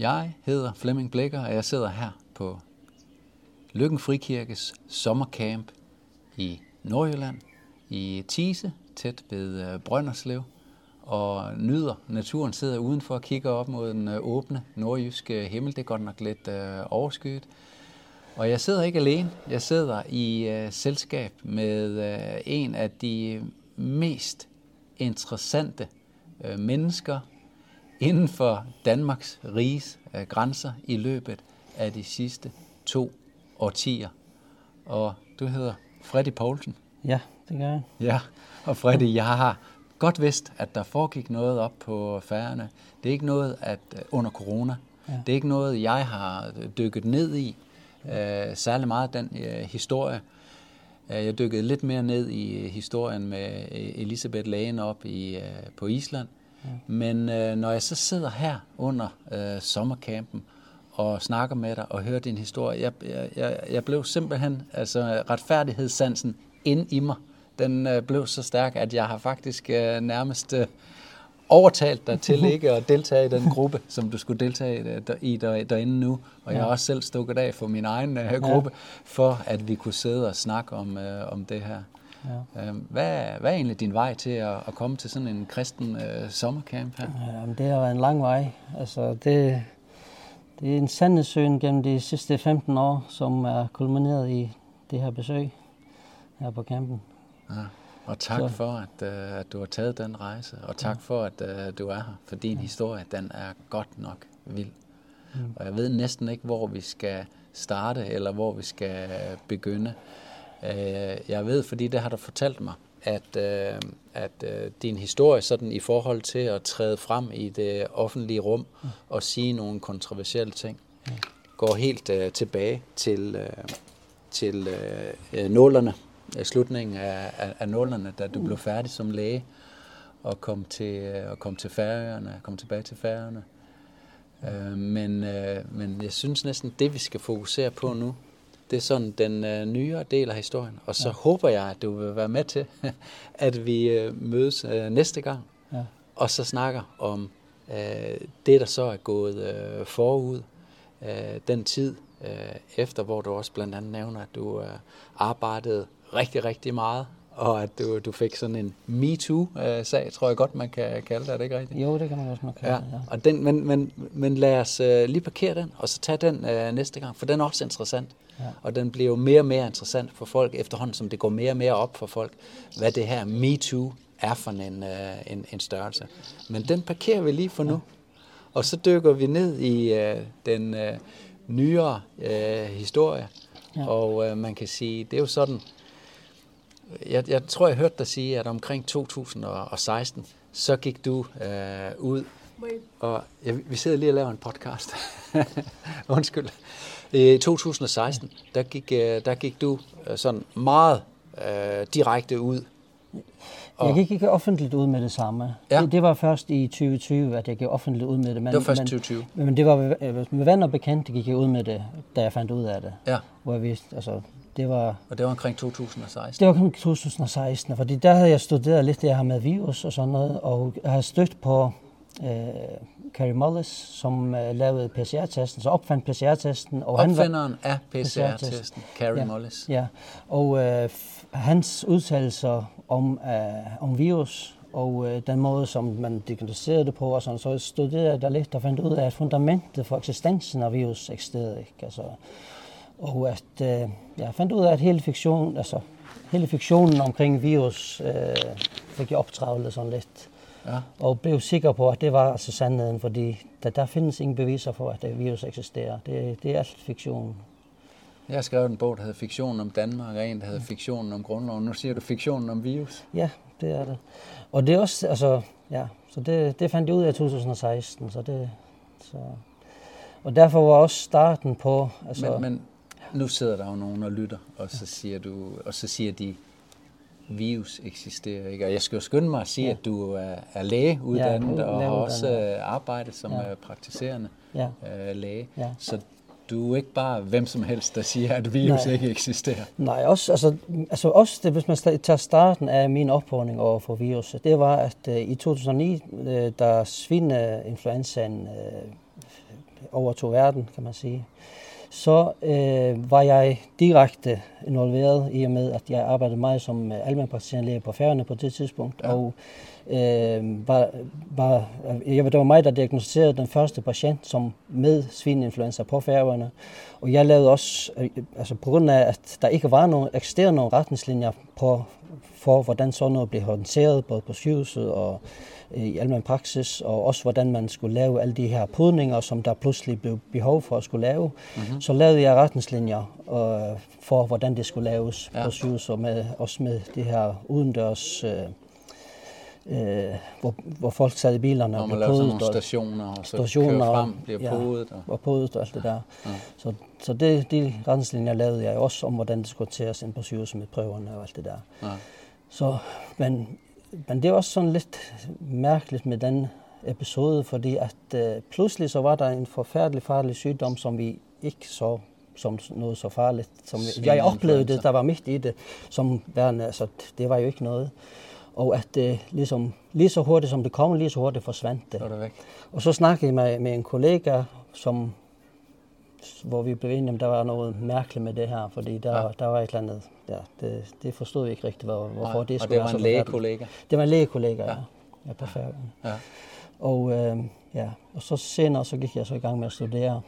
Jeg hedder Flemming Blikker, og jeg sidder her på Lykken Frikirkes sommercamp i Nordjylland, i Tise, tæt ved øh, Brønderslev, og nyder naturen, sidder udenfor og kigger op mod den øh, åbne nordjyske himmel. Det er godt nok lidt øh, overskyet. Og jeg sidder ikke alene. Jeg sidder i øh, selskab med øh, en af de mest interessante øh, mennesker inden for Danmarks riges øh, grænser i løbet af de sidste to årtier. Og du hedder Freddy Poulsen. Ja, det gør jeg. Ja, og Freddy, jeg har godt vidst, at der foregik noget op på færgerne. Det er ikke noget at øh, under corona. Ja. Det er ikke noget, jeg har dykket ned i. Øh, særlig meget den øh, historie. Øh, jeg dykkede lidt mere ned i historien med Elisabeth Lægen op i, øh, på Island. Men øh, når jeg så sidder her under øh, sommercampen og snakker med dig og hører din historie, jeg, jeg, jeg blev simpelthen, altså retfærdighedssansen ind i mig, den øh, blev så stærk, at jeg har faktisk øh, nærmest øh, overtalt dig til ikke at deltage i den gruppe, som du skulle deltage i der, derinde nu. Og jeg har også selv stukket af for min egen uh, gruppe, for at vi kunne sidde og snakke om, uh, om det her. Ja. Uh, hvad, hvad er egentlig din vej til at, at komme til sådan en kristen uh, sommercamp her? Jamen, det har været en lang vej. Altså, det, det er en sandhedssøgen gennem de sidste 15 år, som er kulmineret i det her besøg her på campen. Ja. Og tak så. for, at, uh, at du har taget den rejse, og tak ja. for, at uh, du er her, for din ja. historie, den er godt nok vild. Mm. Og jeg ved næsten ikke, hvor vi skal starte, eller hvor vi skal begynde. Uh, jeg ved, fordi det har du fortalt mig, at, uh, at uh, din historie sådan i forhold til at træde frem i det offentlige rum mm. og sige nogle kontroversielle ting, mm. går helt uh, tilbage til, uh, til uh, nålerne slutningen af, af, af nullerne, da du blev færdig som læge og kom til, og kom til Færøerne, kom tilbage til Færøerne. Øh, men, øh, men jeg synes næsten, det vi skal fokusere på nu, det er sådan den øh, nyere del af historien. Og så ja. håber jeg, at du vil være med til, at vi øh, mødes øh, næste gang, ja. og så snakker om øh, det, der så er gået øh, forud, øh, den tid øh, efter, hvor du også blandt andet nævner, at du øh, arbejdede rigtig, rigtig meget, og at du, du fik sådan en MeToo-sag, tror jeg godt, man kan kalde det, er det ikke rigtigt? Jo, det kan man også nok kalde ja. ja. Og den, men, men, men lad os uh, lige parkere den, og så tage den uh, næste gang, for den er også interessant. Ja. Og den bliver jo mere og mere interessant for folk, efterhånden som det går mere og mere op for folk, hvad det her MeToo er for en, uh, en, en størrelse. Men den parkerer vi lige for nu, ja. og så dykker vi ned i uh, den uh, nyere uh, historie, ja. og uh, man kan sige, det er jo sådan, jeg, jeg tror, jeg hørte dig sige, at omkring 2016, så gik du øh, ud, og ja, vi sidder lige og laver en podcast. Undskyld. I 2016, der gik, øh, der gik du øh, sådan meget øh, direkte ud. Og jeg gik ikke offentligt ud med det samme. Ja. Det, det var først i 2020, at jeg gik offentligt ud med det. Men, det var først i 2020? Men, men det var med, med venner og bekendte, gik jeg ud med det, da jeg fandt ud af det. Ja. Hvor jeg vidste, altså, det var, og det var omkring 2016? Det var omkring 2016, fordi der havde jeg studeret lidt det her med virus og sådan noget, og jeg har stødt på øh, Carrie Mullis, som øh, lavede PCR-testen, så opfandt PCR-testen. Og Opfinderen han var, af PCR-testen, Carrie ja, Mullis. Ja, og øh, hans udtalelser om, øh, om virus og øh, den måde, som man diagnostiserede det på, og sådan, så studerede jeg der lidt og fandt ud af, at fundamentet for eksistensen af virus eksisterede ikke. Altså, og at øh, jeg fandt ud af, at hele fiktionen, altså hele fiktionen omkring virus øh, fik jeg optravlet sådan lidt. Ja. Og blev sikker på, at det var altså sandheden, fordi der, der findes ingen beviser for, at det virus eksisterer. Det, det er alt fiktion. Jeg har skrevet en bog, der hedder Fiktionen om Danmark, og en, der hedder Fiktionen om Grundloven. Nu siger du fiktionen om virus. Ja, det er det. Og det er også, altså, ja, så det, det fandt jeg ud af i 2016, så det, så, og derfor var også starten på, altså... Men, men nu sidder der jo nogen og lytter, og så siger, du, og så siger de, virus eksisterer ikke. Og jeg skal jo skynde mig at sige, ja. at du er, er lægeuddannet ja, og har også uh, arbejdet som ja. Øh, praktiserende ja. uh, læge. Ja. Så du er ikke bare hvem som helst, der siger, at virus Nej. ikke eksisterer. Nej, også, altså, altså også det, hvis man tager starten af min opholdning over for virus, det var, at uh, i 2009, uh, da svineinfluenzaen uh, overtog verden, kan man sige, så øh, var jeg direkte involveret i og med, at jeg arbejdede meget som øh, almenpraktiserende læge på færgerne på det tidspunkt, ja. og øh, var, var, jeg, det var mig, der diagnostiserede den første patient som med svineinfluenza på færgerne, og jeg lavede også, øh, altså på grund af, at der ikke var nogen, eksisterede nogle retningslinjer på, for, hvordan sådan noget blev håndteret, både på sygehuset og i almindelig praksis, og også hvordan man skulle lave alle de her podninger, som der pludselig blev behov for at skulle lave. Mm-hmm. Så lavede jeg retningslinjer øh, for, hvordan det skulle laves ja. på sygehuset, med, også med det her udendørs... Øh, øh, hvor, hvor folk sad i bilerne og blev podet. nogle stationer, og så stationer, frem, bliver ja, podet. Og, og podet og alt det der. Ja. Så, så det, de retningslinjer lavede jeg også om, hvordan det skulle tages ind på sygehuset med prøverne og alt det der. Ja. Så, men men det var også sådan lidt mærkeligt med den episode, fordi at øh, pludselig så var der en forfærdelig farlig sygdom, som vi ikke så som noget så farligt. Som jeg oplevede det, der var midt i det, som værende, altså det var jo ikke noget. Og at det ligesom, lige så hurtigt som det kom, lige så hurtigt forsvandt det. det væk. Og så snakkede jeg med, med en kollega, som hvor vi blev enige om, der var noget mærkeligt med det her, fordi der, ja. der var et eller andet, ja, det, det forstod vi ikke rigtigt, hvor, hvorfor Nej, det skulle være. Og det var en lægekollega? Det var en lægekollega, ja. ja, ja på færgen. Ja. Og, øh, ja, og så senere så gik jeg så i gang med at studere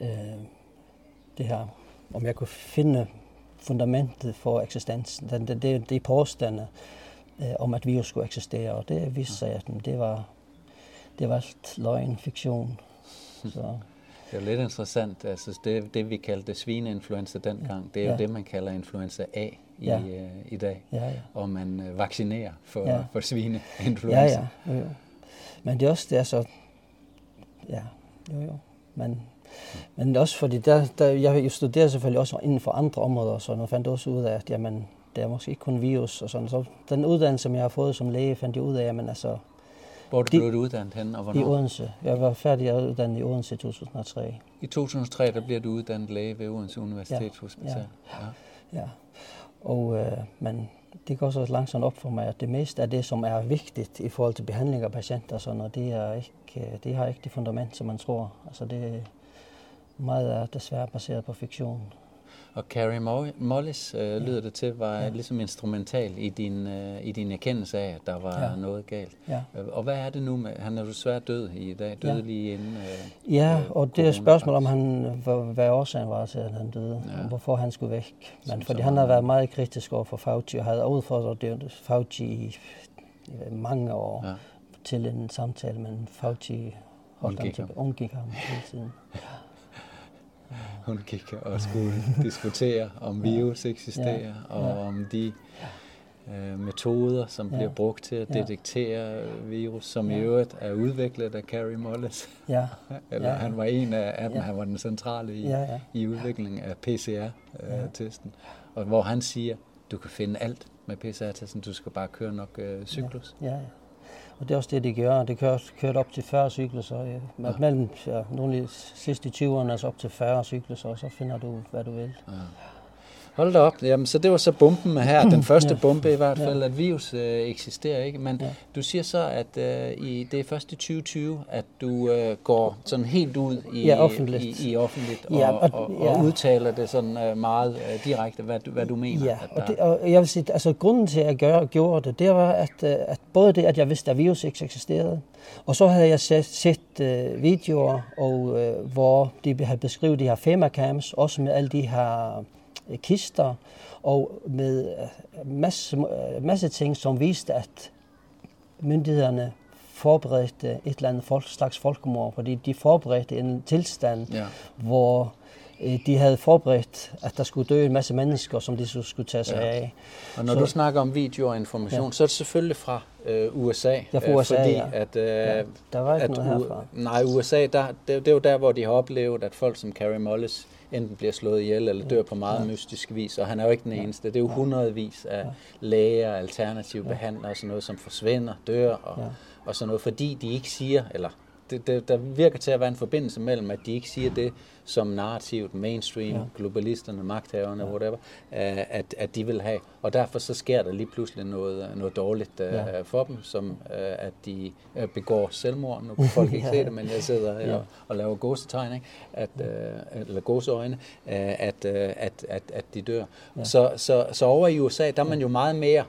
øh, det her, om jeg kunne finde fundamentet for eksistensen, det, det, det, det påstande øh, om, at virus skulle eksistere, og det viste sig, at det var, det var alt løgn, fiktion. Så, det er lidt interessant. Altså det, det vi kaldte svineinfluenza dengang, det er ja. jo det, man kalder influenza A i, ja. uh, i dag. Ja, ja. Og man uh, vaccinerer for, ja. for svineinfluenza. Ja, ja. Jo, jo. Men det er også, det er så... Ja, jo, jo. Men, men også fordi, der, der, jeg studerer selvfølgelig også inden for andre områder, så jeg fandt også ud af, at jamen, det er måske ikke kun virus og sådan. Så den uddannelse, som jeg har fået som læge, fandt jeg ud af, at altså, hvor du blev uddannet henne, og hvornår? I Odense. Jeg var færdig uddannet i Odense i 2003. I 2003, der bliver du uddannet læge ved Odense Universitetshospital? Ja, ja. ja. Og, øh, men det går så langsomt op for mig, at det meste af det, som er vigtigt i forhold til behandling af patienter, sådan, og det, er ikke, øh, det har ikke det fundament, som man tror. Altså det meget er desværre baseret på fiktion. Og Carrie Mollis, øh, lyder det til, var ja. ligesom instrumental i din, øh, i din erkendelse af, at der var ja. noget galt. Ja. Øh, og hvad er det nu med, han er jo svært død i dag, døde ja. lige inden øh, Ja, øh, og det er spørgsmål om, han, hvad, hvad årsagen var til, at han døde, ja. og hvorfor han skulle væk. Men fordi han har været meget kritisk over for Fauci, og havde udfordret Fauci i, i mange år ja. til en samtale, men Fauci holdt ham til, undgik ham hele tiden. hun gik og skulle diskutere, om virus eksisterer, ja. og ja. om de øh, metoder, som ja. bliver brugt til at detektere virus, som ja. i øvrigt er udviklet af Carrie Mullis. Ja. Eller ja. han var en af dem, ja. han var den centrale i, ja, ja. i udviklingen af PCR-testen. Øh, og hvor han siger, du kan finde alt med PCR-testen, du skal bare køre nok øh, cyklus. Ja. Ja, ja. Og det er også det, de gør. Det kører, kørt op til 40 cykluser. Ja. Mellem ja, nogle sidste 20'erne, altså op til 40 cykluser, og så finder du, hvad du vil. Ja. Hold da op. Jamen, så det var så bomben her. Den første ja. bombe i hvert fald, ja. at virus øh, eksisterer ikke. Men ja. du siger så, at øh, i, det er først i 2020, at du øh, går sådan helt ud i, ja, offentligt. i, i offentligt og, ja, og, og, og, ja. udtaler det sådan øh, meget øh, direkte, hvad du, hvad du mener. Ja, at der... og, det, og jeg vil sige, altså grunden til, at jeg gør, gjorde det, det var, at, øh, at både det, at jeg vidste, at virus ikke eksisterede, og så havde jeg set, set øh, videoer, og, øh, hvor de havde beskrevet de her FEMA-camps, også med alle de her kister og med øh, masse, øh, masse ting, som viste, at myndighederne forberedte et eller andet folk, slags folkemord, fordi de forberedte en tilstand, ja. hvor øh, de havde forberedt, at der skulle dø en masse mennesker, som de skulle tage sig ja. af. Og når så, du snakker om video og information, ja. så er det selvfølgelig fra øh, USA. Ja, fra USA, fordi ja. at, øh, ja, der var ikke at noget herfra. Nej, USA, der, det, det er jo der, hvor de har oplevet, at folk som Carrie Mullis enten bliver slået ihjel eller dør på meget ja. mystisk vis, og han er jo ikke den eneste. Det er jo hundredvis af læger, alternative ja. behandlere og sådan noget, som forsvinder, dør og, ja. og sådan noget, fordi de ikke siger, eller det, det, der virker til at være en forbindelse mellem, at de ikke siger det som narrativt, mainstream, ja. globalisterne, magthaverne, ja. whatever, øh, at, at de vil have. Og derfor så sker der lige pludselig noget, noget dårligt uh, ja. for dem, som uh, at de begår selvmord. Nu kan folk ikke ja. se det, men jeg sidder ja. og, og laver gåsetegn, ikke? At, uh, eller gåseøjne, at, at, at, at de dør. Ja. Så, så, så over i USA, der er man jo meget mere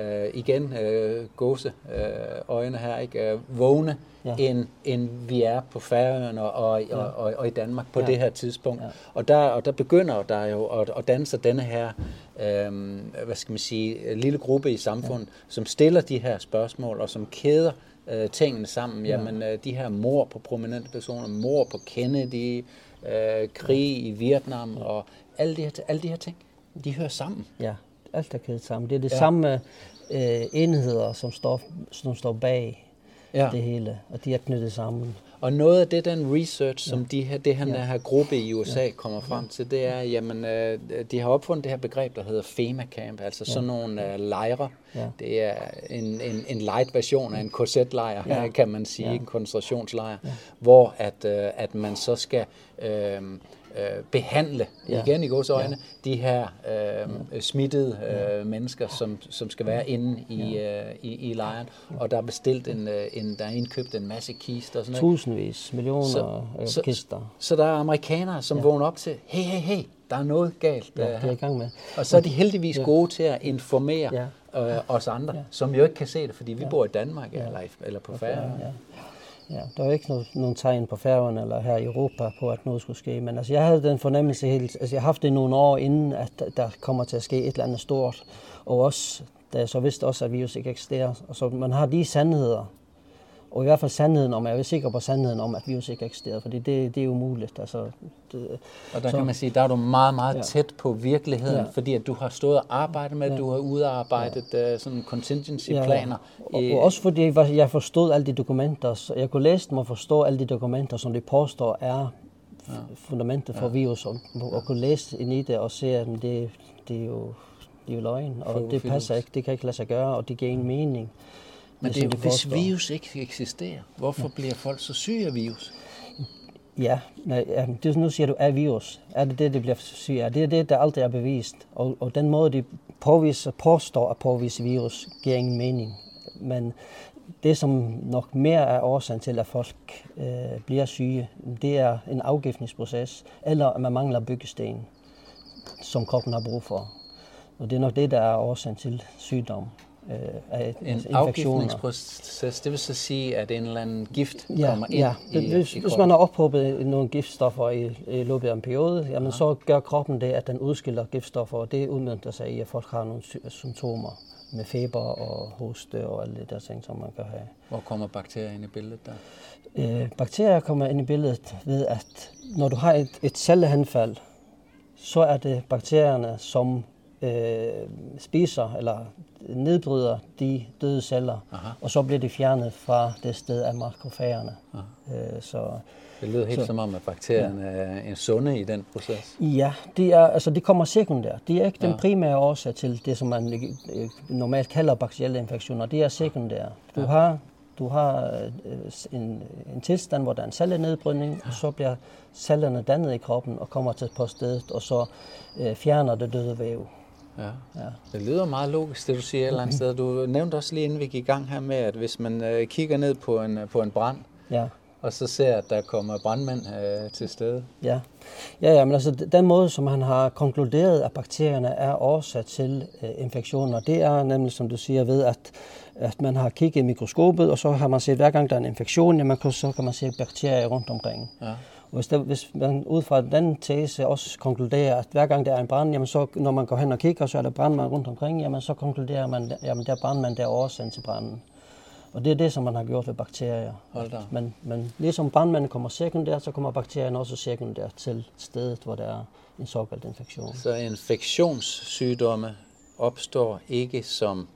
øh, igen øh, gåse øh, øjne her, ikke? Øh, vågne, ja. end, end vi er på Færøerne og, og, ja. og, og, og i Danmark på ja. det her tidspunkt. Ja. Og, der, og der begynder der jo at, at danne sig denne her, øh, hvad skal man sige, lille gruppe i samfundet, ja. som stiller de her spørgsmål og som kæder øh, tingene sammen. Ja. Jamen, øh, de her mor på prominente personer, mor på Kennedy, øh, krig i Vietnam ja. og alle de, her, alle de her ting, de hører sammen. Ja alt er kædet sammen. Det er det ja. samme øh, enheder, som står, som står bag ja. det hele, og de er knyttet sammen. Og noget af det, den research, som ja. de her, det her, ja. her gruppe i USA ja. kommer frem til, det er, jamen, øh, de har opfundet det her begreb, der hedder FEMA Camp, altså ja. sådan nogle øh, lejre. Ja. Det er en, en, en light version af en korsetlejr, ja. kan man sige, ja. en koncentrationslejr, ja. hvor at, øh, at man så skal... Øh, øh, behandle, ja. igen i gods øjne, ja. de her øh, smittede øh, mennesker, som, som skal være inde i, ja. øh, i, i lejren. Og der er bestilt en, øh, en der er indkøbt en masse kister. Og sådan Tusindvis, millioner så, øh, så, kister. Så, så der er amerikanere, som ja. vågner op til, hey, hey, hey, der er noget galt. Ja, det er i gang med. Og så er de heldigvis ja. gode til at informere ja. øh, os andre, ja. som jo ikke kan se det, fordi vi ja. bor i Danmark ja. eller, eller på Færøerne. Ja. Ja, der var ikke noget, nogen tegn på færgerne eller her i Europa på, at noget skulle ske. Men altså, jeg havde den fornemmelse helt, altså jeg har haft det nogle år inden, at der kommer til at ske et eller andet stort. Og også, da jeg så vidste også, at virus ikke eksisterer. Og så man har de sandheder, og i hvert fald sandheden om, jeg er sikker på sandheden om, at virus ikke eksisterer, for det, det er umuligt. Altså, det, og der så, kan man sige, der er du meget, meget ja. tæt på virkeligheden, ja. fordi at du har stået og arbejdet med, ja. du har udarbejdet ja. uh, sådan contingency-planer. Ja, og, og også fordi jeg forstod alle de dokumenter, så jeg kunne læse dem og forstå alle de dokumenter, som de påstår er ja. fundamentet for ja. virus, og, og kunne læse ind i det og se, at det, det er jo det er jo løgn, og det passer ikke, det kan ikke lade sig gøre, og det giver ingen mening. Men det er hvis virus ikke eksisterer, hvorfor ja. bliver folk så syge af virus? Ja, nej, det, nu siger du, er virus. Er det det, det bliver syge af? Det er det, der aldrig er bevist. Og, og den måde, de påviser, påstår at påvise virus, giver ingen mening. Men det, som nok mere er årsagen til, at folk øh, bliver syge, det er en afgiftningsproces, eller at man mangler byggesten, som kroppen har brug for. Og det er nok det, der er årsagen til sygdom øh, af en afgiftningsproces, det vil så sige, at en eller anden gift ja, kommer ind ja. i, hvis, i hvis man har ophobet nogle giftstoffer i, i løbet af en periode, jamen, ja. så gør kroppen det, at den udskiller giftstoffer, og det udmyndter sig i, at folk har nogle symptomer med feber og hoste og alle de der ting, som man kan have. Hvor kommer bakterier ind i billedet der? Øh, bakterier kommer ind i billedet ved, at når du har et, et cellehenfald, så er det bakterierne, som øh, spiser eller nedbryder de døde celler, Aha. og så bliver de fjernet fra det sted af makrofagerne. Øh, så, det lyder helt så, som om, at bakterierne ja. er en sunde i den proces. Ja, de, er, altså, de kommer sekundært. De er ikke ja. den primære årsag til det, som man øh, normalt kalder bakterielle infektioner. De er sekundære. Du ja. har du har øh, en, en tilstand, hvor der er en cellenedbrydning, ja. og så bliver cellerne dannet i kroppen og kommer til på stedet, og så øh, fjerner det døde væv. Ja. ja. Det lyder meget logisk, det du siger et eller andet sted. Du nævnte også lige inden vi gik i gang her med, at hvis man øh, kigger ned på en, på en brand, ja. og så ser, at der kommer brandmænd øh, til stede. Ja. Ja, ja, men altså den måde, som han har konkluderet, at bakterierne er årsag til øh, infektioner, det er nemlig, som du siger, ved at, at man har kigget i mikroskopet, og så har man set, hver gang der er en infektion, jamen, så kan man se bakterier rundt omkring. Ja. Hvis, der, hvis man ud fra den tese også konkluderer, at hver gang der er en brand, jamen så, når man går hen og kigger, så er der brandmand rundt omkring, jamen så konkluderer man, jamen der er brandmand, der er årsagen til branden. Og det er det, som man har gjort ved bakterier. Hold da. Men, men ligesom brandmanden kommer sekundært, så kommer bakterien også sekundært til stedet, hvor der er en såkaldt infektion. Så infektionssygdomme opstår ikke som,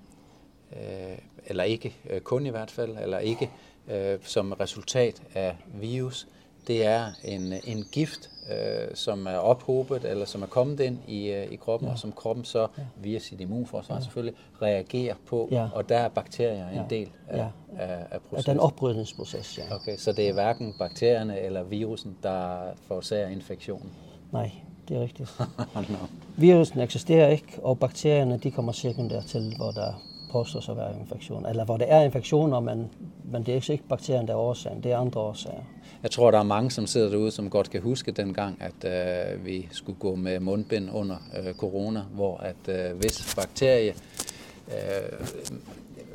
øh, eller ikke øh, kun i hvert fald, eller ikke øh, som resultat af virus, det er en, en gift, øh, som er ophobet, eller som er kommet ind i, øh, i kroppen, ja. og som kroppen så ja. via sit immunforsvar ja. selvfølgelig reagerer på, ja. og der er bakterier en ja. del af, ja. af, af processen. Den oprydningsproces, ja. Okay, så det er hverken bakterierne eller virusen, der forårsager infektionen? Nej, det er rigtigt. no. Virusen eksisterer ikke, og bakterierne de kommer sekundært til, hvor der påstås at være infektion. Eller hvor det er infektioner, men, men det er ikke bakterien, der er årsagen. Det er andre årsager. Jeg tror, der er mange, som sidder derude, som godt kan huske dengang, at øh, vi skulle gå med mundbind under øh, corona, hvor at øh, hvis bakterie, øh,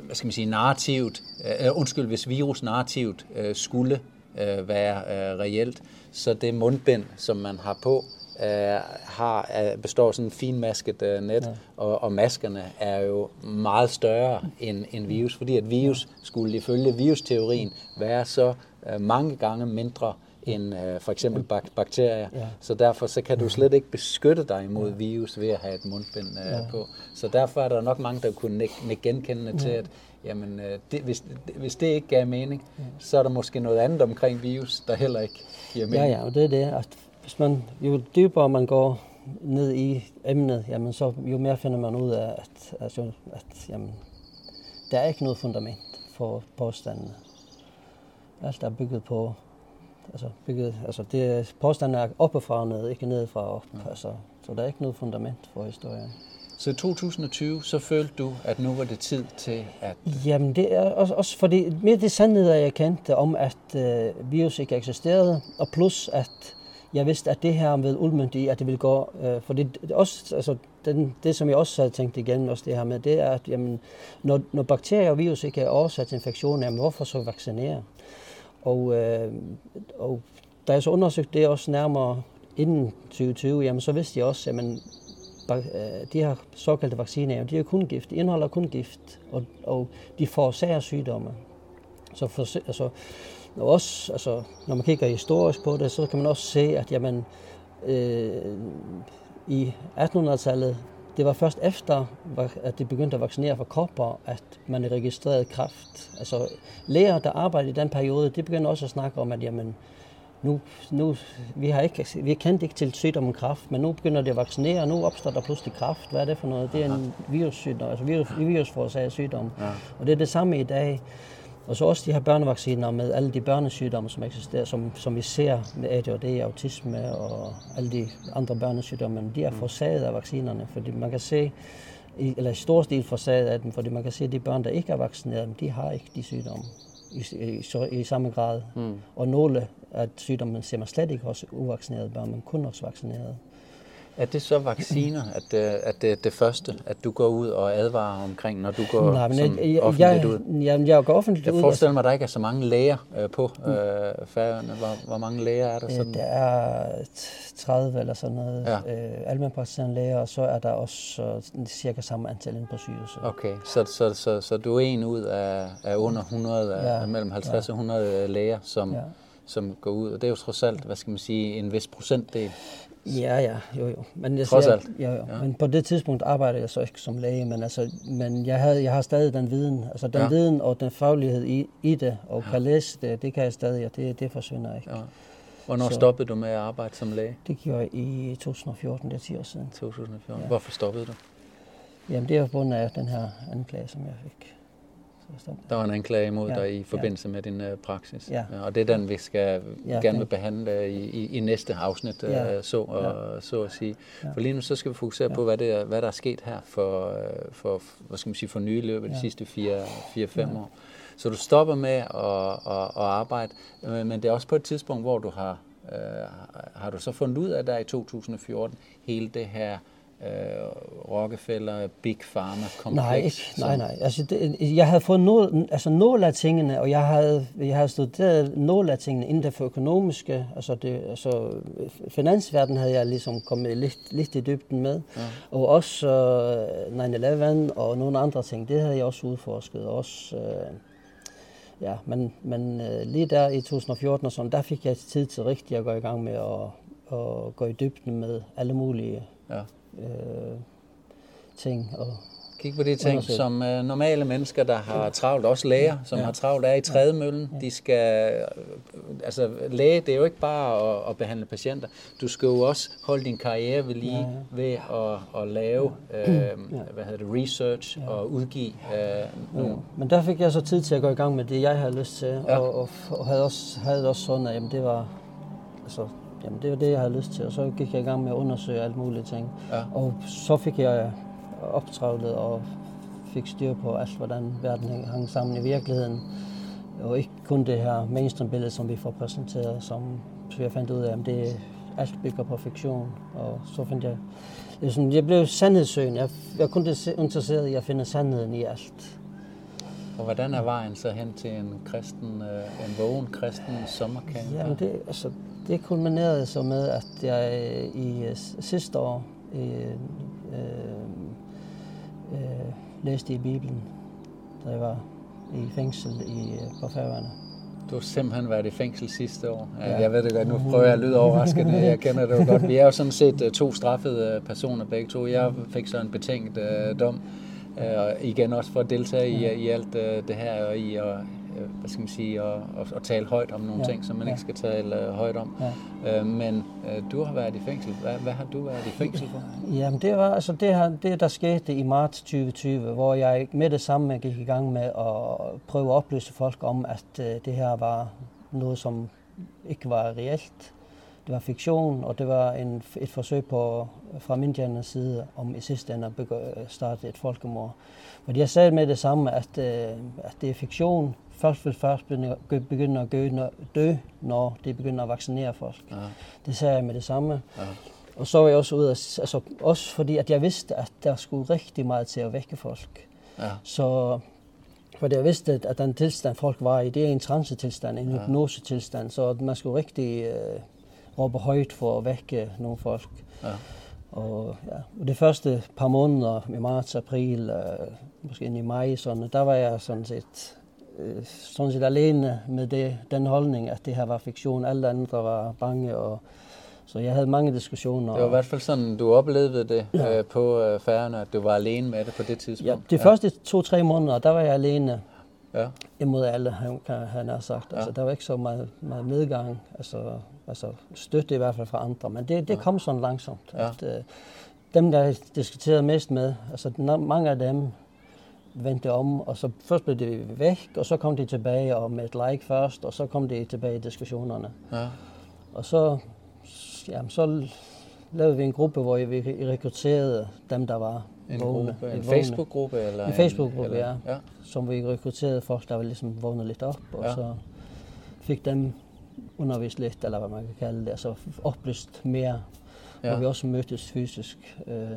hvad skal man sige, narrativt, øh, øh undskyld, hvis virus narrativt øh, skulle øh, være øh, reelt, så det mundbind, som man har på, øh, har, består af sådan en finmasket øh, net, ja. og, og maskerne er jo meget større end, end virus, fordi at virus skulle ifølge virusteorien være så øh, mange gange mindre end øh, for eksempel bak- bakterier. Ja. Så derfor så kan du slet ikke beskytte dig imod ja. virus ved at have et mundbind øh, ja. på. Så derfor er der nok mange, der kunne ikke genkende ja. til, at jamen, øh, det, hvis, hvis det ikke gav mening, ja. så er der måske noget andet omkring virus, der heller ikke giver mening. Ja, ja, og det er det. Hvis man, jo dybere man går ned i emnet, jamen så jo mere finder man ud af, at, altså, at jamen, der er ikke noget fundament for påstandene. Alt er bygget på, altså, bygget, altså det, påstanden er oppefra og ned, ikke nedefra op. Ja. Altså, så der er ikke noget fundament for historien. Så i 2020, så følte du, at nu var det tid til at... Jamen, det er også, også fordi med det sandheder, jeg kendte om, at øh, virus ikke eksisterede, og plus at jeg vidste, at det her med udmyndt i, at det vil gå, øh, for det, det, også, altså, den, det, som jeg også havde tænkt igennem, også det her med, det er, at jamen, når, når bakterier og virus ikke er årsag til infektioner, jamen, hvorfor så vaccinere? Og, øh, og da jeg så undersøgte det også nærmere inden 2020, jamen, så vidste jeg også, at øh, de her såkaldte vacciner, jamen, de er kun gift, de indeholder kun gift, og, og de forårsager sygdomme. Så for, altså, og også, altså, når man kigger historisk på det, så kan man også se, at jamen, øh, i 1800-tallet, det var først efter, at de begyndte at vaccinere for kopper, at man registrerede kræft. Altså læger, der arbejdede i den periode, de begyndte også at snakke om, at jamen, nu, nu, vi har ikke, vi kendt ikke til sygdommen kræft, men nu begynder det at vaccinere, og nu opstår der pludselig kræft. Hvad er det for noget? Det er en virussygdom, altså virus, virusforårsaget sygdom. Ja. Og det er det samme i dag. Og så også de her børnevacciner med alle de børnesygdomme, som eksisterer, som, som vi ser med ADHD, autisme og alle de andre børnesygdomme, de er mm. forsaget af vaccinerne, fordi man kan se, eller i stor stil forsaget af dem, fordi man kan se, at de børn, der ikke er vaccineret, de har ikke de sygdomme i, i, i samme grad. Mm. Og nogle af sygdommene ser man slet ikke hos uvaccinerede børn, men kun hos vaccinerede. Er det så vacciner, at det, at det er det første, at du går ud og advarer omkring, når du går Nej, men som jeg, jeg, offentligt jeg, ud? Jeg, jeg går offentligt jeg ud. Jeg forestiller mig, at der ikke er så mange læger øh, på øh, færøerne. Hvor, hvor mange læger er der sådan? Der er 30 eller sådan noget ja. øh, almenpraktiserende læger, og så er der også øh, cirka samme antal inde på sygehuset. Okay, så, så, så, så du er en ud af, af under 100, ja. af mellem 50 ja. og 100 læger, som, ja. som går ud, og det er jo trods alt, hvad skal man sige, en vis procentdel. Ja, ja, jo, jo. Men jeg, Trods alt. Ja, jo. Ja. Men på det tidspunkt arbejdede jeg så ikke som læge, men, altså, men jeg, havde, jeg har stadig den viden, altså den ja. viden og den faglighed i, i det, og ja. kan læse det, det kan jeg stadig, og det, det forsvinder ikke. Ja. Hvornår så, stoppede du med at arbejde som læge? Det gjorde jeg i 2014, det er 10 år siden. 2014. Ja. Hvorfor stoppede du? Jamen det er på grund af den her anklage, som jeg fik. Der var en anklage imod ja, dig i forbindelse ja. med din uh, praksis. Ja. ja. Og det er den, vi skal ja, gerne vil behandle i, i, i næste afsnit, ja. uh, så, og, ja. så at sige. Ja. For lige nu så skal vi fokusere ja. på, hvad, det er, hvad der er sket her for, uh, for, hvad skal man sige, for nye løb ja. de sidste 4-5 ja. år. Så du stopper med at, at, at arbejde, men det er også på et tidspunkt, hvor du har, uh, har du så fundet ud af, der i 2014, hele det her øh, Rockefeller, Big Pharma kompleks? Nej, ikke. nej, nej. Altså, det, jeg havde fået noget, altså nogle af tingene, og jeg havde, jeg havde studeret nogle af tingene inden for økonomiske, altså, det, altså finansverdenen havde jeg ligesom kommet lidt, lidt i dybden med, ja. og også øh, 9-11 og nogle andre ting, det havde jeg også udforsket, også... Uh, ja, men, men uh, lige der i 2014 og sådan, der fik jeg tid til rigtigt at gå i gang med at, at gå i dybden med alle mulige ja øh, ting og Kig på de ting, som uh, normale mennesker, der har travlt, også læger, som ja. har travlt, er i trædemøllen. Ja. De skal, uh, altså læge, det er jo ikke bare at, at behandle patienter. Du skal jo også holde din karriere ved lige ja. ved at, at lave ja. hvad hedder det, research ja. og udgive uh, nogle... Ja. Men der fik jeg så tid til at gå i gang med det, jeg havde lyst til, ja. og, og, og havde også, havde også sådan, at jamen, det var, altså, jamen, det var det, jeg havde lyst til, og så gik jeg i gang med at undersøge alt mulige ting. Ja. Og så fik jeg optravlet og fik styr på alt, hvordan verden hang sammen i virkeligheden. Og ikke kun det her mainstream-billede, som vi får præsenteret, som jeg fandt ud af, at det alt bygger på fiktion. Og så fandt jeg, er jeg blev sandhedssøgende. Jeg, jeg kun interesseret i at finde sandheden i alt. Og hvordan er vejen så hen til en kristen, øh, en vågen kristen sommerkamp? Jamen det, altså, det kulminerede så med, at jeg i sidste år øh, øh, øh, læste i Bibelen, da jeg var i fængsel i, øh, på Færøerne. Du har simpelthen været i fængsel sidste år. Ja. Jeg ved det godt, nu prøver jeg at lyde overraskende. Jeg kender det jo godt. Vi er jo sådan set øh, to straffede personer begge to. Jeg fik så en betinget uh, dom. Uh, igen også for at deltage i, i alt uh, det her og i at øh, hvad skal man sige, at, at, at tale højt om nogle ja. ting, som man ja. ikke skal tale øh, højt om. Ja. Øh, men øh, du har været i fængsel. Hvad, hvad har du været i fængsel for? Jamen det var altså det, her, det, der skete i marts 2020, hvor jeg med det samme gik i gang med at prøve at oplyse folk om, at øh, det her var noget, som ikke var reelt. Det var fiktion, og det var en, et forsøg på fra myndighedernes side om i sidste ende at starte et folkemord. Men jeg sagde med det samme, at, øh, at det er fiktion, først vil først begynde at dø, dø, når de begynder at vaccinere folk. Ja. Det sagde jeg med det samme. Ja. Og så var jeg også ude af, altså også fordi, at jeg vidste, at der skulle rigtig meget til at vække folk. Ja. Så for jeg vidste, at den tilstand, folk var i, det er en trancetilstand, en ja. hypnosetilstand, så man skulle rigtig uh, råbe højt for at vække nogle folk. Ja. Og, ja, og det første par måneder, i marts, april, uh, måske ind i maj, sådan, der var jeg sådan set øh, sådan set alene med det, den holdning, at det her var fiktion. Alle andre var bange, og så jeg havde mange diskussioner. Det var i hvert fald sådan, du oplevede det ja. øh, på øh, færgerne, at du var alene med det på det tidspunkt. Ja, de ja. første to-tre måneder, der var jeg alene ja. imod alle, kan han have sagt. Ja. Altså, der var ikke så meget, meget medgang, altså, altså støtte i hvert fald fra andre, men det, det ja. kom sådan langsomt. Ja. At, øh, dem, der diskuterede mest med, altså mange af dem vendte om, og så først blev det væk, og så kom de tilbage og med et like først, og så kom de tilbage i diskussionerne. Ja. Og så, jamen, så lavede vi en gruppe, hvor vi rekrutterede dem, der var en vågne. Gruppe, en Facebook-gruppe? Eller en Facebook-gruppe, ja, ja. Som vi rekrutterede folk, der var ligesom vågnet lidt op, og ja. så fik dem undervist lidt, eller hvad man kan kalde det, altså oplyst mere. Ja. Og vi også mødtes fysisk. Øh,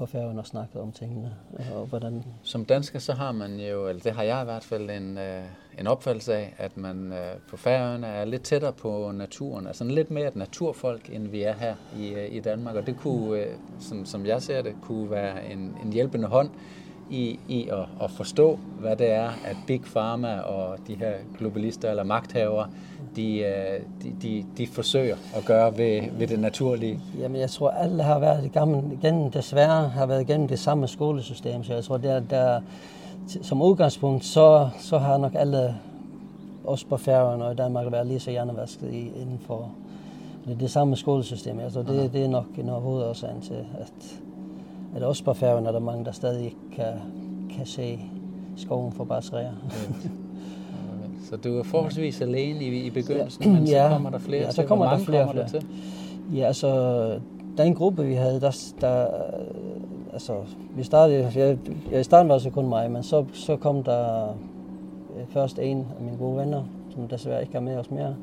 på færgen og snakket om tingene. Og hvordan... Som dansker, så har man jo, eller det har jeg i hvert fald, en, øh, en opfattelse af, at man øh, på færøerne er lidt tættere på naturen, altså lidt mere et naturfolk, end vi er her i, øh, i Danmark. Og det kunne, øh, som, som jeg ser det, kunne være en, en hjælpende hånd i, i at, at forstå, hvad det er, at Big Pharma og de her globalister eller magthavere de, øh, de, de, de forsøger at gøre ved, ved det naturlige? Jamen, jeg tror, alle har været igennem, igen, desværre har været igennem det samme skolesystem, så jeg tror, der, der, som udgangspunkt, så, så har nok alle, også på Færøerne og i Danmark, været lige så hjernevasket i, inden for det, det samme skolesystem. Altså, det, det er nok en hovedårsagen til, at, at også på Færøerne er der mange, der stadig ikke kan, kan se skoven for bare træer. Så du er forholdsvis alene i, i begyndelsen, ja. men så kommer der flere ja, så kommer der flere, kommer flere. Der til? Ja, altså, den gruppe, vi havde, der, der altså, vi startede, jeg, jeg starten var så kun mig, men så, så kom der øh, først en af mine gode venner, som desværre ikke er med os mere.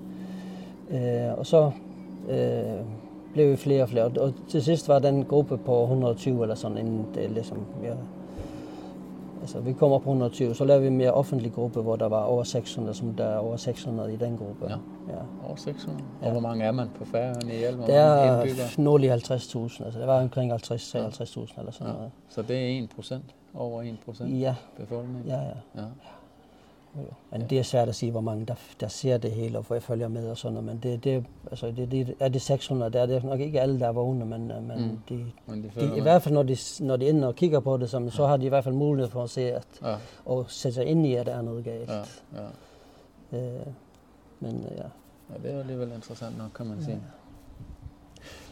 Øh, og så øh, blev vi flere og flere, og til sidst var den gruppe på 120 eller sådan, inden det ligesom, ja, Altså, vi kommer på 120, så laver vi en mere offentlig gruppe, hvor der var over 600, som der er over 600 i den gruppe. Ja, ja. over 600. Og ja. hvor mange er man på Færøerne i alt? Det er nordlig 50.000, altså det var omkring 50-53.000 ja. eller sådan ja. noget. Så det er 1 procent, over 1 procent ja. befolkningen? Ja, ja. ja. Jo. Men det er svært at sige, hvor mange der, der ser det hele, og hvor jeg følger med og sådan noget. Men det, det, altså det, det, er det 600, der er det nok ikke alle, der er vågne, men, øh, men, mm. de, men de, de, i hvert fald når de, når de er inde og kigger på det, så, så har de i hvert fald mulighed for at se, at, ja. og sætte sig ind i, at der er noget galt. Ja. Ja. Øh, men ja. ja. det er alligevel interessant nok, kan man sige. Ja.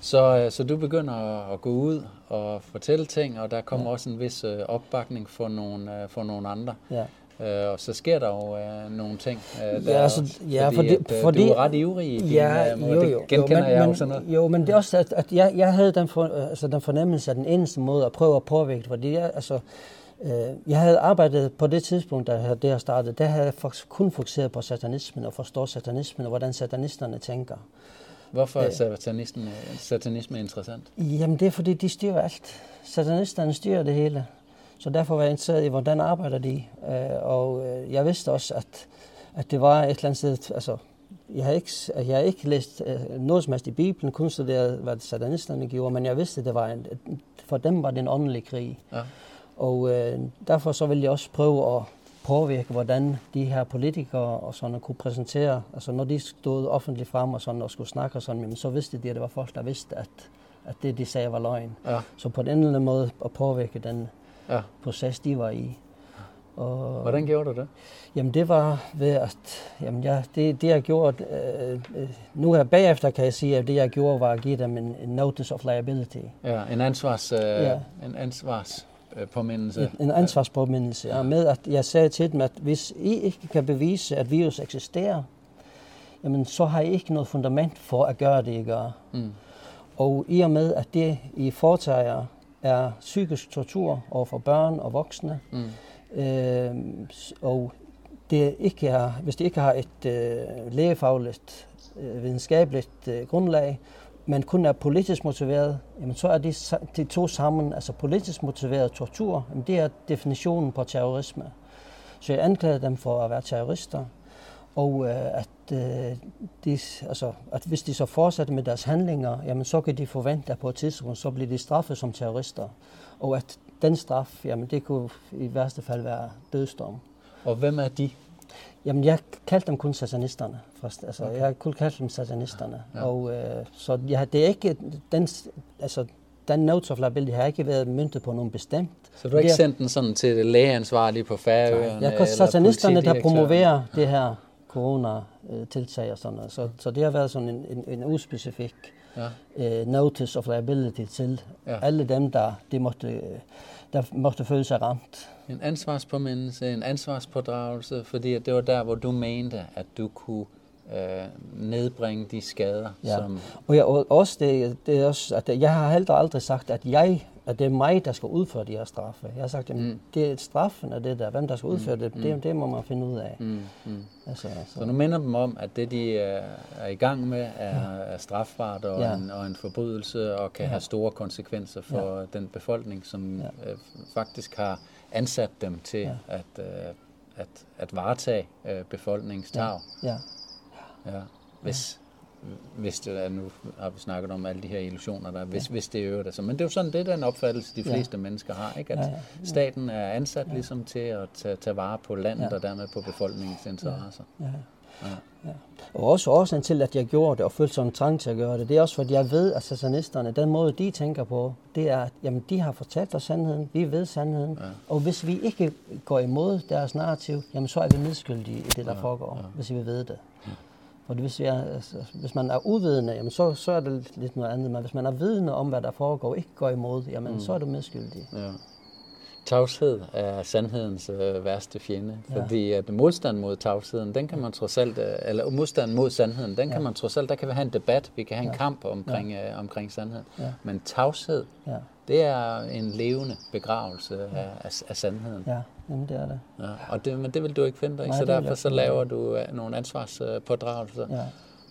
Så, øh, så du begynder at gå ud og fortælle ting, og der kommer ja. også en vis øh, opbakning for nogle, øh, for nogle andre. Ja. Øh, og så sker der jo øh, nogle ting. Øh, der ja, altså, ja, fordi, fordi, at, øh, fordi, du er ret ivrig i din ja, øh, måde. Jo, jo, det genkender jo, men, jeg jo sådan noget. Jo, men det er også, at, at jeg, jeg havde den, for, altså, den fornemmelse af den eneste måde at prøve at påvirke, fordi jeg, altså, øh, jeg havde arbejdet på det tidspunkt, da det her startede, der havde jeg faktisk kun fokuseret på satanismen og forstå satanismen og hvordan satanisterne tænker. Hvorfor er satanisme, satanisme interessant? Jamen det er fordi, de styrer alt. Satanisterne styrer det hele. Så derfor var jeg interesseret i, hvordan arbejder de. Øh, og øh, jeg vidste også, at, at det var et eller andet sted, altså jeg har ikke, jeg har ikke læst uh, noget som helst i Bibelen, kun studeret, hvad satanisterne gjorde, men jeg vidste, at det var en, for dem var det en åndelig krig. Ja. Og uh, derfor så ville jeg også prøve at påvirke, hvordan de her politikere og sådan kunne præsentere, altså når de stod offentligt frem og, sådan, og skulle snakke og sådan, jamen, så vidste de, at det var folk, der vidste, at, at det, de sagde, var løgn. Ja. Så på den eller anden måde at påvirke den ja. proces, de var i. Og, Hvordan gjorde du det? Jamen det var ved at, jamen ja, det, det jeg gjorde, øh, øh, nu her bagefter kan jeg sige, at det jeg gjorde var at give dem en, en notice of liability. Ja, en ansvars, øh, ja. en ansvars påmindelse. En, en ansvarspåmindelse, ja. Med at jeg sagde til dem, at hvis I ikke kan bevise, at virus eksisterer, jamen så har I ikke noget fundament for at gøre det, I gør. Mm. Og i og med, at det I foretager er psykisk tortur over for børn og voksne, mm. øh, og det ikke er, hvis det ikke har et øh, lægefagligt, øh, videnskabeligt øh, grundlag, men kun er politisk motiveret, jamen så er de, de to sammen, altså politisk motiveret tortur, jamen det er definitionen på terrorisme. Så jeg anklager dem for at være terrorister, og øh, at, øh, de, altså, at hvis de så fortsætter med deres handlinger, jamen så kan de forvente, at på et tidspunkt så bliver de straffet som terrorister. Og at den straf, jamen det kunne i værste fald være dødsdom. Og hvem er de? Jamen, jeg kaldte dem kun satanisterne først. Altså, okay. jeg kun kaldte dem satanisterne. Ja. Og øh, så ja, det er ikke den, altså, den notes of liability har ikke været myntet på nogen bestemt. Så du har ikke er, sendt den sådan til lægeansvarlige på Færøerne? Ja, satanisterne, der promoverer det her corona-tiltag og sådan noget. Så, så det har været sådan en, en, en uspecifik ja. uh, notice of liability til ja. alle dem, der, de måtte, der måtte føle sig ramt. En ansvarspåmindelse, en ansvarspådragelse, fordi det var der, hvor du mente, at du kunne øh, nedbringe de skader. Ja. Som og, jeg, og også det, det er også, at jeg har heller aldrig sagt, at jeg at det er mig, der skal udføre de her straffe. Jeg har sagt, at mm. det er straffen af det der. Hvem der skal udføre mm. det, det, mm. det må man finde ud af. Mm. Mm. Altså, altså. Så nu minder dem om, at det, de er i gang med, er, ja. er strafbart og, ja. en, og en forbrydelse, og kan ja. have store konsekvenser for ja. den befolkning, som ja. øh, faktisk har ansat dem til ja. at, øh, at, at varetage øh, befolkningstag. Ja. Ja. Ja. Hvis, hvis det er, nu har vi snakket om alle de her illusioner, der hvis, ja. hvis det er øvrigt. Altså. Men det er jo sådan, det er den opfattelse, de fleste ja. mennesker har, ikke? at ja, ja, ja. staten er ansat ja. ligesom til at tage, tage vare på landet ja. og dermed på befolkningens interesser. Ja. Ja. Ja. Ja. Og også årsagen til, at jeg gjorde det og følte sådan en trang til at gøre det, det er også, fordi jeg ved, at satanisterne, den måde, de tænker på, det er, at jamen, de har fortalt os sandheden, vi ved sandheden, ja. og hvis vi ikke går imod deres narrativ, jamen, så er vi medskyldige i det, der ja. foregår, ja. hvis vi ved det. Ja. For hvis, vi er, altså, hvis man er uvidende, jamen så, så er det lidt noget andet. Men hvis man er vidende om, hvad der foregår, ikke går imod, jamen mm. så er du medskyldig. Ja. Tavshed er sandhedens øh, værste fjende, ja. fordi at modstand mod tavsheden, den kan man trods alt, øh, eller modstand mod sandheden, den ja. kan man trods alt, der kan vi have en debat, vi kan have en ja. kamp omkring, ja. øh, omkring sandheden. Ja. Men tavshed, ja. det er en levende begravelse ja. af, af, af sandheden. Ja. Jamen, det er det. Ja, og det, men det vil du ikke finde dig i, så derfor så laver du uh, nogle ansvarspådragelser. Ja.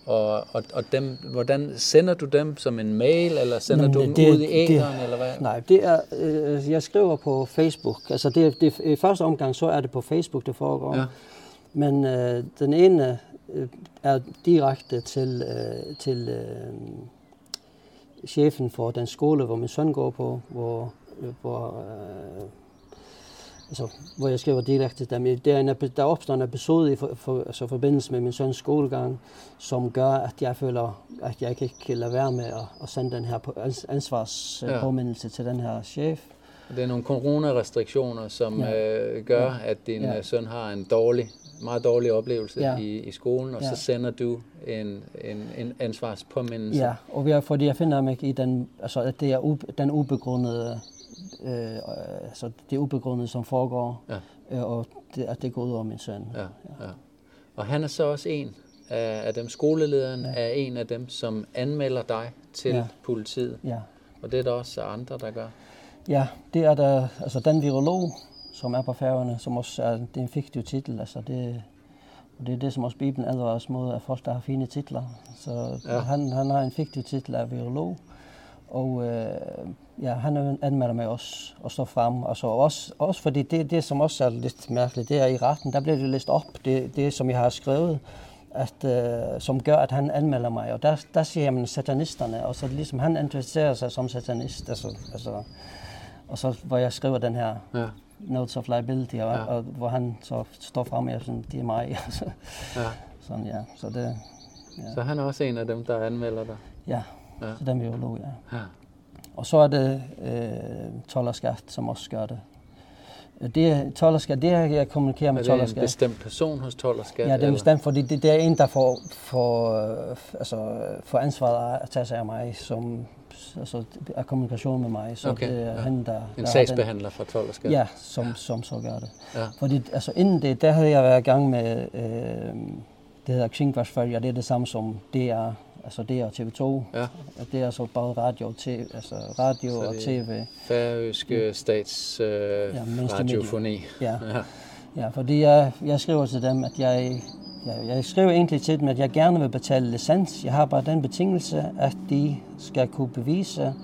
Og, og, og dem, hvordan sender du dem som en mail, eller sender Jamen, du dem det, ud i ægeren, eller hvad? Nej, det er, øh, jeg skriver på Facebook. Altså det, det, i første omgang, så er det på Facebook, det foregår. Ja. Men øh, den ene øh, er direkte til, øh, til øh, chefen for den skole, hvor min søn går på, hvor, hvor øh, altså, hvor jeg skriver direkte til dem. Der, er en, der opstår en episode i for, for, altså, forbindelse med min søns skolegang, som gør, at jeg føler, at jeg ikke kan lade være med at, at sende den her ansvarspåmindelse ja. til den her chef. Det er nogle coronarestriktioner, som ja. øh, gør, ja. at din ja. Øh, søn har en dårlig, meget dårlig oplevelse ja. i, i skolen, og ja. så sender du en, en, en ansvarspåmindelse. Ja, og vi har, fordi jeg finder mig i den, altså, at det er ube, den ubegrundede øh, altså det ubegrundede, som foregår, ja. øh, og det, at det går ud over min søn. Ja, ja. Ja. Og han er så også en af, af dem, skolelederen ja. er en af dem, som anmelder dig til ja. politiet. Ja. Og det er der også andre, der gør. Ja, det er der, altså den virolog, som er på færgerne, som også er, det er en fiktiv titel, altså det, og det er det, som også Bibelen advarer os mod, at folk, der har fine titler. Så ja. han, han har en fiktiv titel af virolog, og øh, ja, han anmelder mig også og står frem. Altså også, også fordi det, det, som også er lidt mærkeligt, det er i retten, der bliver det læst op, det, det som jeg har skrevet, at, øh, som gør, at han anmelder mig. Og der, der siger jeg, satanisterne, og så ligesom han interesserer sig som satanist. Altså, altså, og så hvor jeg skriver den her ja. Notes of Liability, og, ja. og, hvor han så står frem og sådan, det er mig. Altså. ja. Sådan, ja. Så, det, ja. så han er også en af dem, der anmelder dig? Ja, ja. så den biolog, ja. ja. Og så er det øh, told og skat, som også gør det. Det er told og skat, det er, jeg kommunikerer med told og skat. Er det en bestemt person hos told og skat? Ja, det er bestemt, fordi det, det er en, der får, får, øh, altså, får ansvaret at tage sig af mig, som altså, er kommunikation med mig. Så okay, det er ja. han, der, en der sagsbehandler fra told og skat? Ja, som, ja. som så gør det. Ja. Fordi altså, inden det, der havde jeg været i gang med, øh, det hedder Kringvarsfølger, det er det samme som DR altså det er TV2, ja. det er altså både radio, TV, altså radio og tv. Færøske stats øh, ja, radiofoni. Ja. ja. ja, fordi jeg, jeg skriver til dem, at jeg, jeg, jeg skriver egentlig til dem, at jeg gerne vil betale licens. Jeg har bare den betingelse, at de skal kunne bevise,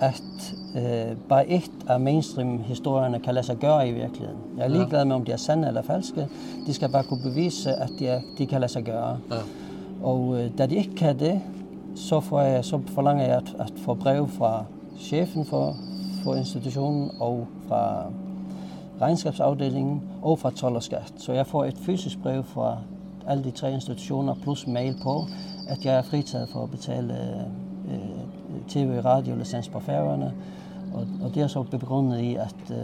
at øh, bare et af mainstream-historierne kan lade sig gøre i virkeligheden. Jeg er ligeglad med, om de er sande eller falske. De skal bare kunne bevise, at de, er, de kan lade sig gøre. Ja. Og øh, da de ikke kan det, så, får jeg, så forlanger jeg at, at få brev fra chefen for, for institutionen og fra regnskabsafdelingen og fra told og skat. Så jeg får et fysisk brev fra alle de tre institutioner plus mail på, at jeg er fritaget for at betale øh, tv- og radiolicens på færgerne. Og, og det er så begrundet i, at... Øh,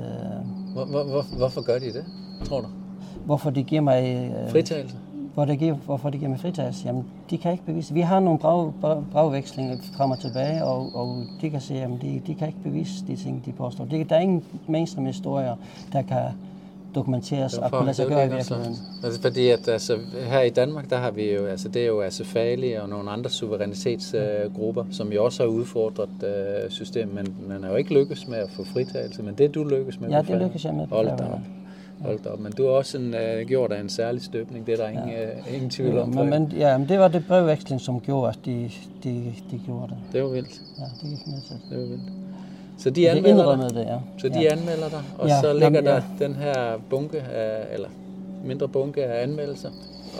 hvor, hvor, hvorfor gør de det, tror du? Hvorfor de giver mig... Øh, Fritagelse? Hvor det giver, hvorfor det giver mig fritagelse, jamen de kan ikke bevise. Vi har nogle brav, brav, bragvekslinger frem og tilbage, og, og de kan sige, at de, de kan ikke bevise de ting, de påstår. Det, der er ingen mainstream historier, der kan dokumenteres og kunne lade sig gøre i virkeligheden. Altså, fordi at, altså, her i Danmark, der har vi jo, altså det er jo altså Fali og nogle andre suverænitetsgrupper, uh, som jo også har udfordret uh, systemet, men man er jo ikke lykkes med at få fritagelse, men det du lykkes med Ja, det lykkes jeg med på Hold op. Men du har også en, uh, gjort af en særlig støbning, det er der ingen, ja. uh, ingen tvivl om. Men, men, ja, men det var det brevveksling, som gjorde, at de, de, de gjorde det. Det var vildt. Ja, det gik med til. Det var vildt. Så de anmelder dig? Det, ja. Så de ja. anmelder dig, og ja, så ligger jamen, der ja. den her bunke af, eller mindre bunke af anmeldelser,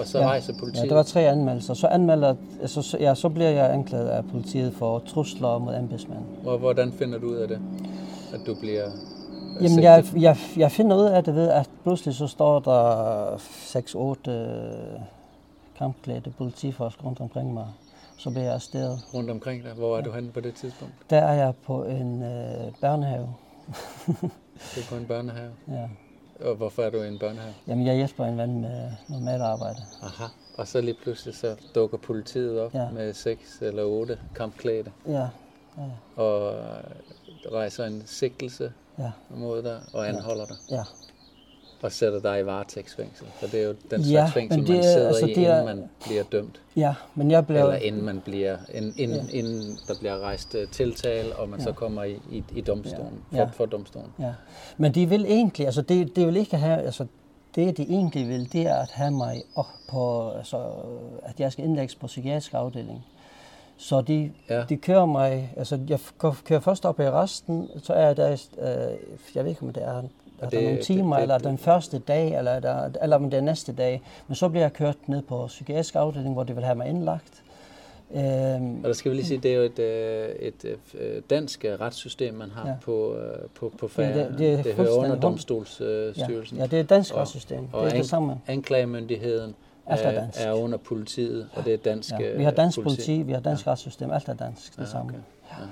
og så ja. rejser politiet? Ja, der var tre anmeldelser. Så, anmelder, altså, så, ja, så bliver jeg anklaget af politiet for trusler mod embedsmænd. Og hvordan finder du ud af det, at du bliver Jamen, jeg, jeg, jeg finder ud af det ved, at pludselig så står der 6-8 øh, kampklædte politifolk rundt omkring mig. Så bliver jeg arresteret. Rundt omkring dig? Hvor er ja. du henne på det tidspunkt? Der er jeg på en øh, børnehave. du er på en børnehave? Ja. Og hvorfor er du i en børnehave? Jamen, jeg hjælper en ven med normalt arbejde. Aha. Og så lige pludselig så dukker politiet op ja. med seks eller otte kampklædte. Ja. ja. Og rejser en sigtelse ja. mod dig og anholder dig. Ja. Og sætter dig i varetægtsfængsel. For det er jo den slags ja, fængsel, det, man sidder altså, i, inden er, man bliver dømt. Ja, men jeg blev... Eller inden, man bliver, inden, inden, ja. inden der bliver rejst uh, tiltale, og man ja. så kommer i, i, i domstolen, ja. for, for domstolen. Ja. Men de vil egentlig, altså det, det vil ikke have, altså det de egentlig vil, det er at have mig op på, altså at jeg skal indlægges på psykiatrisk afdeling. Så de, ja. de kører mig, altså jeg kører først op i resten, så er der, øh, jeg ved ikke om det er, er det, der nogle timer, det, det, eller den første dag, eller, der, eller om det er næste dag. Men så bliver jeg kørt ned på psykiatrisk afdeling, hvor de vil have mig indlagt. Øhm, Og der skal vi lige sige, det er jo et, øh, et øh, dansk øh, retssystem, man har Ja. på, øh, på, på det, færre. det, det, er det hører under domstolsstyrelsen. Ja, ja, det er et dansk Og- retssystem. og Det er an- det samme. Anklagemyndigheden Alt er dansk. er under politiet, og det er dansk Ja. Vi har øh, dansk politi, vi har dansk retssystem, alt er dansk, det Ja, samme. okay. Ja.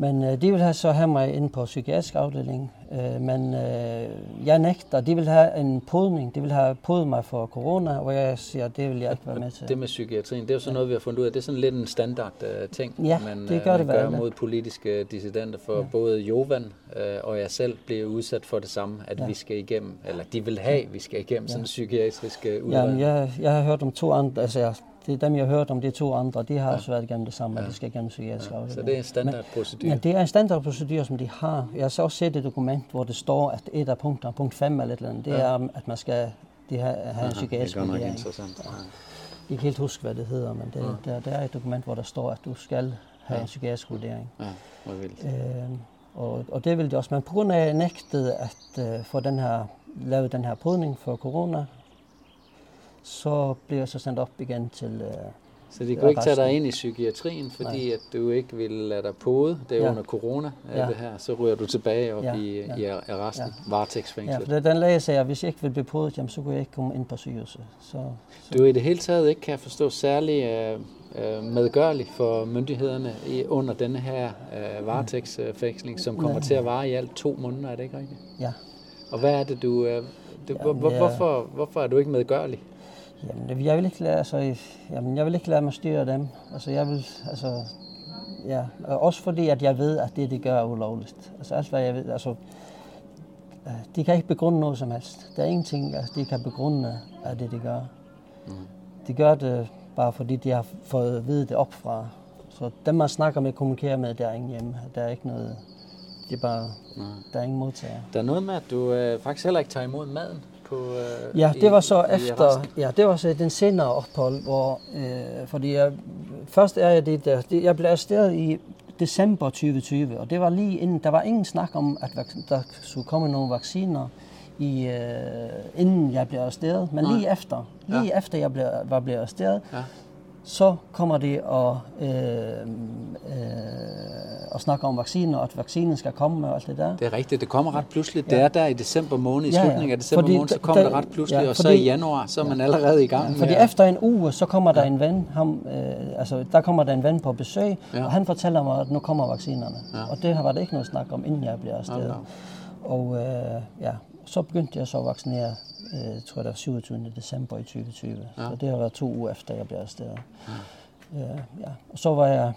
Men øh, de vil have så have mig inde på psykiatrisk afdeling, øh, men øh, jeg nægter. De vil have en podning, de vil have podet mig for corona, og jeg siger, det vil jeg ikke være med til. Det med psykiatrien, det er jo sådan noget, vi har fundet ud af. Det er sådan lidt en standard uh, ting, Ja, man, det øh, gør man det ved gør mod politiske dissidenter. For ja. både Jovan uh, og jeg selv bliver udsat for det samme, at ja. vi skal igennem, eller de vil have, at vi skal igennem sådan en psykiatrisk uh, udredning. Jamen, jeg, jeg har hørt om to andre, altså jeg, det er dem, jeg har hørt om, de to andre, de har ja. også været igennem det samme, at de skal igennem psykiatrisk afdeling. Så det er en standardprocedure. Ja, det er en standardprocedure, som de har. Jeg har så også set et dokument, hvor det står, at et af punkterne, punkt 5 eller et eller andet, det er, at man skal de har, have en psykiatrisk det er godt nok interessant. Ja. Jeg kan ikke helt huske, hvad det hedder, men det, der, der er et dokument, hvor der står, at du skal have en psykiatrisk vurdering. Ja, hvor vildt. Øh, og, og det vil det også. Men på grund af, at jeg nægtede at øh, få den her, lave den her podning for corona, så blev jeg så sendt op igen til... Øh, Så de kunne ikke tage dig ind i psykiatrien, fordi at du ikke ville lade dig pode. Det er Ja. under corona, ja. Ja. det her. Så ryger du tilbage op Ja, i, ja. i arresten, Ja. ja, varetægtsfængslet. for den læge sagde, at hvis jeg ikke ville blive podet, jamen, så kunne jeg ikke komme ind på sygehuset. Så, så Du er i det hele taget ikke, kan forstå, særlig øh, øh, medgørlig for myndighederne i, under denne her øh, varetægtsfængsling, som kommer Nej. til at vare i alt to måneder, er det ikke rigtigt? ja. Og hvad er det, du... Øh, hvor, Jamen, hvor, hvorfor, hvorfor er du ikke medgørlig? Jamen, jeg vil ikke lade, altså, jamen, jeg vil ikke lade mig styre dem. Altså, jeg vil, altså, ja, og også fordi, at jeg ved, at det, de gør, er ulovligt. Altså, alt hvad jeg ved, altså, øh, de kan ikke begrunde noget som helst. Der er ingenting, altså, de kan begrunde af det, de gør. Mm. De gør det bare fordi, de har fået at vide det op fra. Så dem, man snakker med, kommunikerer med, der er ingen hjemme. Der er ikke noget, det er bare, der er ingen modtager. Der er noget med, at du øh, faktisk heller ikke tager imod maden på øh, Ja, i- det var så i efter, arresten. ja, det var så den senere ophold, hvor, øh, fordi jeg, først er jeg det der, det, jeg blev arresteret i december 2020, og det var lige inden, der var ingen snak om, at der skulle komme nogle vacciner, i, øh, inden jeg blev arresteret, men lige efter, lige ja. efter jeg blev, var blevet arresteret, Ja. Så kommer de og, øh, øh, og snakker om vacciner, og at vaccinen skal komme og alt det der. Det er rigtigt, det kommer ret pludseligt. Det er der i december måned, i Ja, ja. slutningen af december Fordi måned, så kommer det der- ret pludseligt, ja, og så i januar, så er man allerede i gang Fordi med... efter en uge, så kommer der en ven, ham, øh, altså der kommer der en ven på besøg, Ja. ja. og han fortæller mig, at nu kommer vaccinerne. Ja. Ja. Og det var der ikke noget snak om, inden jeg blev arresteret. Okay. Og øh, ja, så begyndte jeg så at vaccinere, øh, jeg tror det var 27. december i 2020. Ja. Så det har været to uger efter, jeg blev arresteret. Ja. Øh, ja. Og så var jeg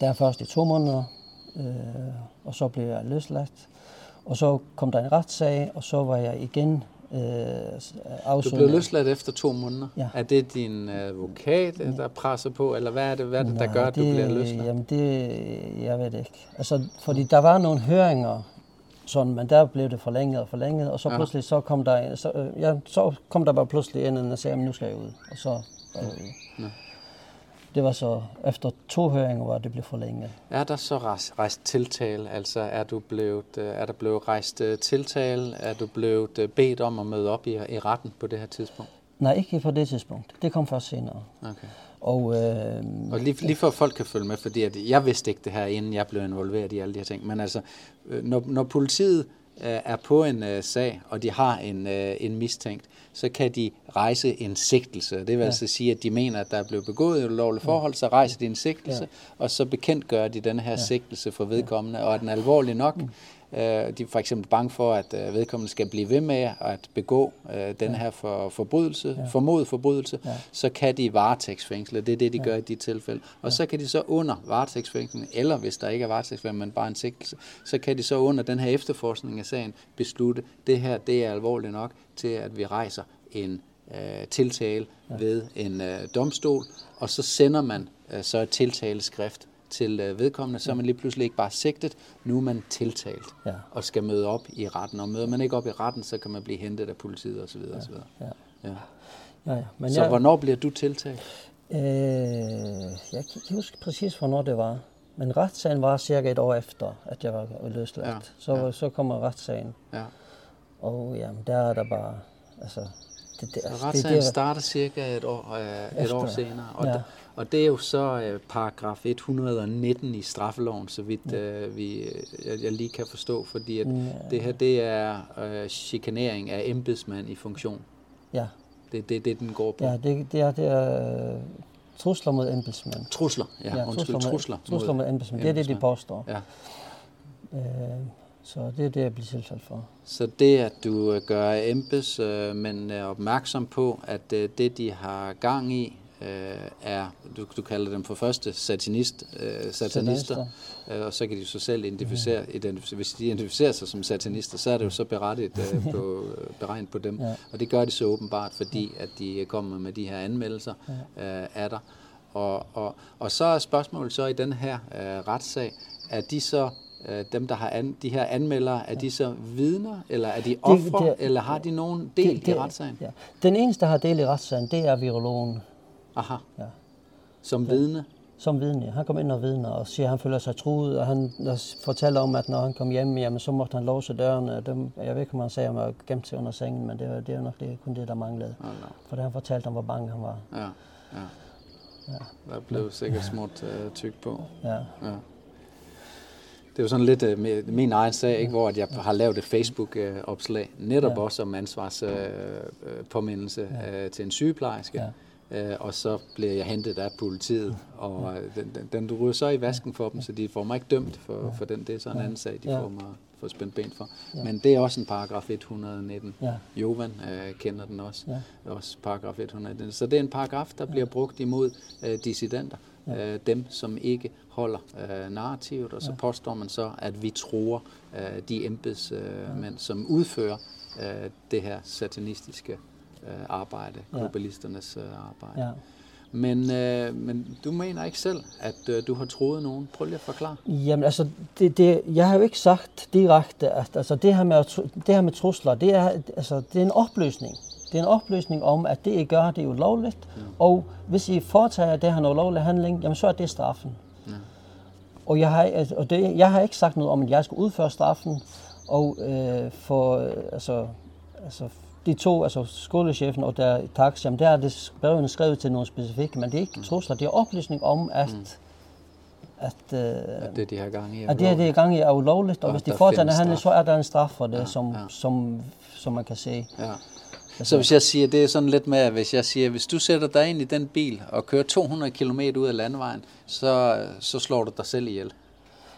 der først i to måneder, øh, og så blev jeg løsladt. Og så kom der en retssag, og så var jeg igen øh, Du afsonet. blev løsladt efter to måneder. Ja. Er det din advokat, der presser på, eller hvad er det, hvad er det der Nej, gør, at du det, bliver løsladt? Jamen det, jeg ved det ikke. Altså, fordi der var nogle høringer, sådan, men der blev det forlænget og forlænget, og så Ja. pludselig så kom der, så, øh, ja, så kom der bare pludselig en, og sagde, nu skal jeg ud. Og så jeg ude. Ja. Det var så efter to høringer, hvor det blev forlænget. Er der så rejst, rejst tiltale? Altså er, du blevet, øh, er der blevet rejst øh, tiltale? Er du blevet øh, bedt om at møde op i, i retten på det her tidspunkt? Nej, ikke på det tidspunkt. Det kom først senere. Okay. Og, øh, Og lige, lige for at folk kan følge med, fordi at jeg vidste ikke det her, inden jeg blev involveret i alle de her ting. Men altså, øh, når, når politiet øh, er på en øh, sag, og de har en, øh, en mistænkt, så kan de rejse en sigtelse. Det vil ja. altså sige, at de mener, at der er blevet begået et ulovligt forhold, så rejser de en sigtelse, ja. og så bekendtgør de den her ja. sigtelse for vedkommende, og er den alvorlig nok, mm. Øh, de er for eksempel bange for, at øh, vedkommende skal blive ved med at begå øh, den her for, forbrydelse, ja. formodet forbrydelse, ja. så kan de varetægtsfængsle. Det er det, de ja. gør i de tilfælde. Og ja. så kan de så under varetægtsfængsling, eller hvis der ikke er varetægtsfængsling, men bare en sigtelse, så kan de så under den her efterforskning af sagen beslutte, det her det er alvorligt nok til, at vi rejser en øh, tiltale ja. ved en øh, domstol, og så sender man øh, så et tiltaleskrift til øh, vedkommende, så er man lige pludselig ikke bare sigtet, nu er man tiltalt Ja. og skal møde op i retten. Og møder man ikke op i retten, så kan man blive hentet af politiet osv. Ja. osv. ja. Ja. Ja, ja. Men Så jeg, hvornår bliver du tiltalt? Øh, jeg kan ikke huske præcis, hvornår det var. Men retssagen var cirka et år efter, at jeg var løsladt. Ja, så, ja. så kommer retssagen. Ja. Og jamen, der er der bare, altså, det, det, altså, retssagen det, det, starter cirka et år, øh, et år senere, og, ja. Og det er jo så øh, paragraf 119 i straffeloven, så vidt øh, vi, jeg, jeg lige kan forstå, fordi at ja. det her det er øh, chikanering af embedsmand i funktion. Ja. Det er det, det, den går på. Ja, det, det er, det er øh, trusler mod embedsmænd. Trusler, ja, ja undskyld, trusler. Trusler, trusler mod embedsmænd, det er det, de påstår. Ja. Øh, så det er det, jeg bliver tiltalt for. Så det, at du øh, gør embedsmænd øh, opmærksom på, at øh, det, de har gang i, er, du, du kalder dem for første satanist, øh, satanister, øh, og så kan de så selv identificere, mm. identificere, hvis de identificerer sig som satanister, så er det jo så berettigt øh, på, beregnet på dem, ja. og det gør de så åbenbart, fordi at de kommer med de her anmeldelser ja. øh, af dig. Og, og, og så er spørgsmålet så i den her øh, retssag, er de så Øh, dem, der har an, de her anmeldere, er de så vidner, eller er de ofre, eller har de nogen del det, det, i retssagen? Ja. Den eneste, der har del i retssagen, det er virologen. Aha. Ja. Som vidne? Som vidne. Han kommer ind og vidner og siger, at han føler sig truet, og han fortæller om, at når han kom hjem, jamen, så måtte han låse dørene. Dem, jeg ved ikke, om han sagde, at han var gemt under sengen, men det, var, det er nok det, kun det, der manglede. Oh, no. For han fortalte, at han var bange, han var. Ja, ja. ja. Der blev sikkert småt uh, tyk på. Ja. ja det er jo sådan lidt uh, min egen sag, ikke, hvor at jeg har lavet et Facebook-opslag, netop ja. også om ansvarspåmindelse uh, ja. uh, til en sygeplejerske. Ja. Uh, og så bliver jeg hentet af politiet, og uh, den, den, den ryger så i vasken for dem, så de får mig ikke dømt for, for den. Det er så en anden sag, de får mig for spændt ben for. Ja. Men det er også en paragraf 119. Ja. Jovan uh, kender den også. Ja. Også paragraf 119. Så det er en paragraf, der bliver brugt imod uh, dissidenter ja. øh, dem, som ikke holder øh, narrativet, og så ja. påstår man så, at vi tror øh, de embedsmænd, øh, ja. som udfører øh, det her satanistiske øh, arbejde, ja. globalisternes øh, arbejde. Ja. Men, øh, men du mener ikke selv, at øh, du har troet nogen? Prøv lige at forklare. Jamen altså, det, det, jeg har jo ikke sagt direkte, at altså, det, her med, det her med trusler, det er, altså, det er en opløsning. Det er en oplysning om, at det, I gør, det er ulovligt. Ja. Og hvis I foretager det her en ulovlig handling, jamen så er det straffen. Ja. Og, jeg har, altså, og det, jeg har ikke sagt noget om, at jeg skal udføre straffen. Og øh, for, øh, altså, altså, de to, altså skolechefen og der taxi, jamen der er det brevene skrevet til nogle specifikke, men det er ikke mm. trusler, det er oplysning om, at mm at, øh, at det, de har gang i, er at det, de har gang i, er ulovligt, og, og hvis de foretager en handling, så er der en straf for det, ja, som, ja. Som, som man kan se. Ja. Så hvis jeg siger, det er sådan lidt med, hvis jeg siger, hvis du sætter dig ind i den bil og kører 200 km ud af landevejen, så, så slår du dig selv ihjel.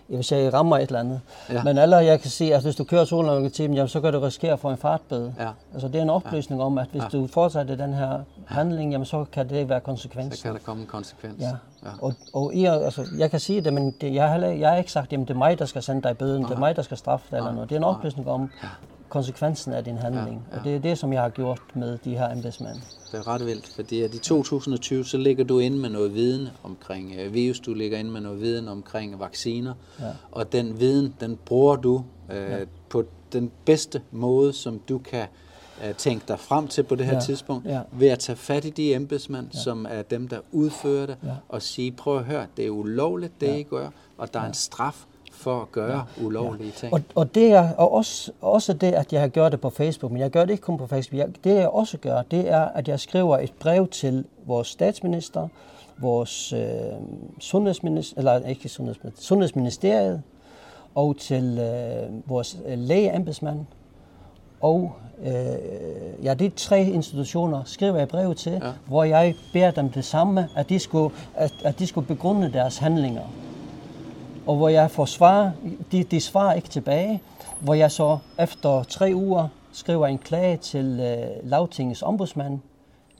Hvis jeg rammer et eller andet. Ja. Men eller jeg kan sige, at hvis du kører 200 km jamen, så kan du risikere for en fartbøde. Ja. Altså det er en oplysning ja. om, at hvis ja. du fortsætter den her handling, jamen, så kan det være konsekvenser. Så kan der komme en konsekvens. Ja. ja. Og, og I, altså, jeg kan sige det, men det, jeg, har, jeg har ikke sagt, at det er mig, der skal sende dig bøden, Aha. det er mig, der skal straffe dig eller noget. Det er en oplysning om, ja konsekvensen af din handling. Ja, ja. Og det er det, som jeg har gjort med de her embedsmænd. Det er ret vildt, fordi at i 2020, så ligger du inde med noget viden omkring uh, virus, du ligger inde med noget viden omkring vacciner, ja. og den viden, den bruger du uh, ja. på den bedste måde, som du kan uh, tænke dig frem til på det her ja. tidspunkt, ja. ved at tage fat i de embedsmænd, ja. som er dem, der udfører det, ja. og sige, prøv at høre, det er ulovligt, det ja. I gør, og der ja. er en straf for at gøre ja. ulovlige ting. Og, og det er og også, også det, at jeg har gjort det på Facebook, men jeg gør det ikke kun på Facebook. Jeg, det jeg også gør, det er, at jeg skriver et brev til vores statsminister, vores øh, sundhedsminister, eller ikke sundhedsminister, sundhedsministeriet, og til øh, vores øh, lægeembedsmand, og øh, ja, de tre institutioner skriver jeg brev til, ja. hvor jeg beder dem det samme, at de skulle, at, at de skulle begrunde deres handlinger og hvor jeg får svar, de, de svarer ikke tilbage, hvor jeg så efter tre uger skriver en klage til øh, lavtingets ombudsmand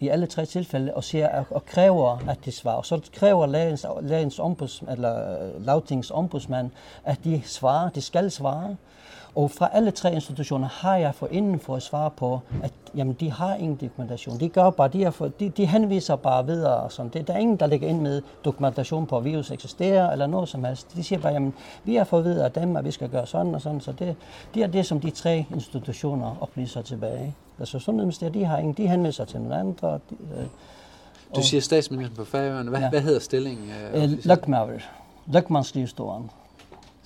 i alle tre tilfælde og, siger, og, og kræver, at de svarer. Og så kræver lægens, lægens ombuds, eller øh, lavtingets ombudsmand, at de svarer, de skal svare. Og fra alle tre institutioner har jeg for inden for at svare på, at jamen, de har ingen dokumentation. De, gør bare, de, er for, de, de henviser bare videre. Og sådan. Det, der er ingen, der ligger ind med dokumentation på, at virus eksisterer eller noget som helst. De siger bare, jamen, vi har fået videre af dem, at vi skal gøre sådan og sådan. Så det, det er det, som de tre institutioner oplyser tilbage. Altså Sundhedsministeriet, de har ingen, de henviser til nogle andre. De, øh, du siger statsministeren på Færøerne. Hvad, ja. hvad hedder stillingen? Øh, Løgmaver. Løgmandsligestoren.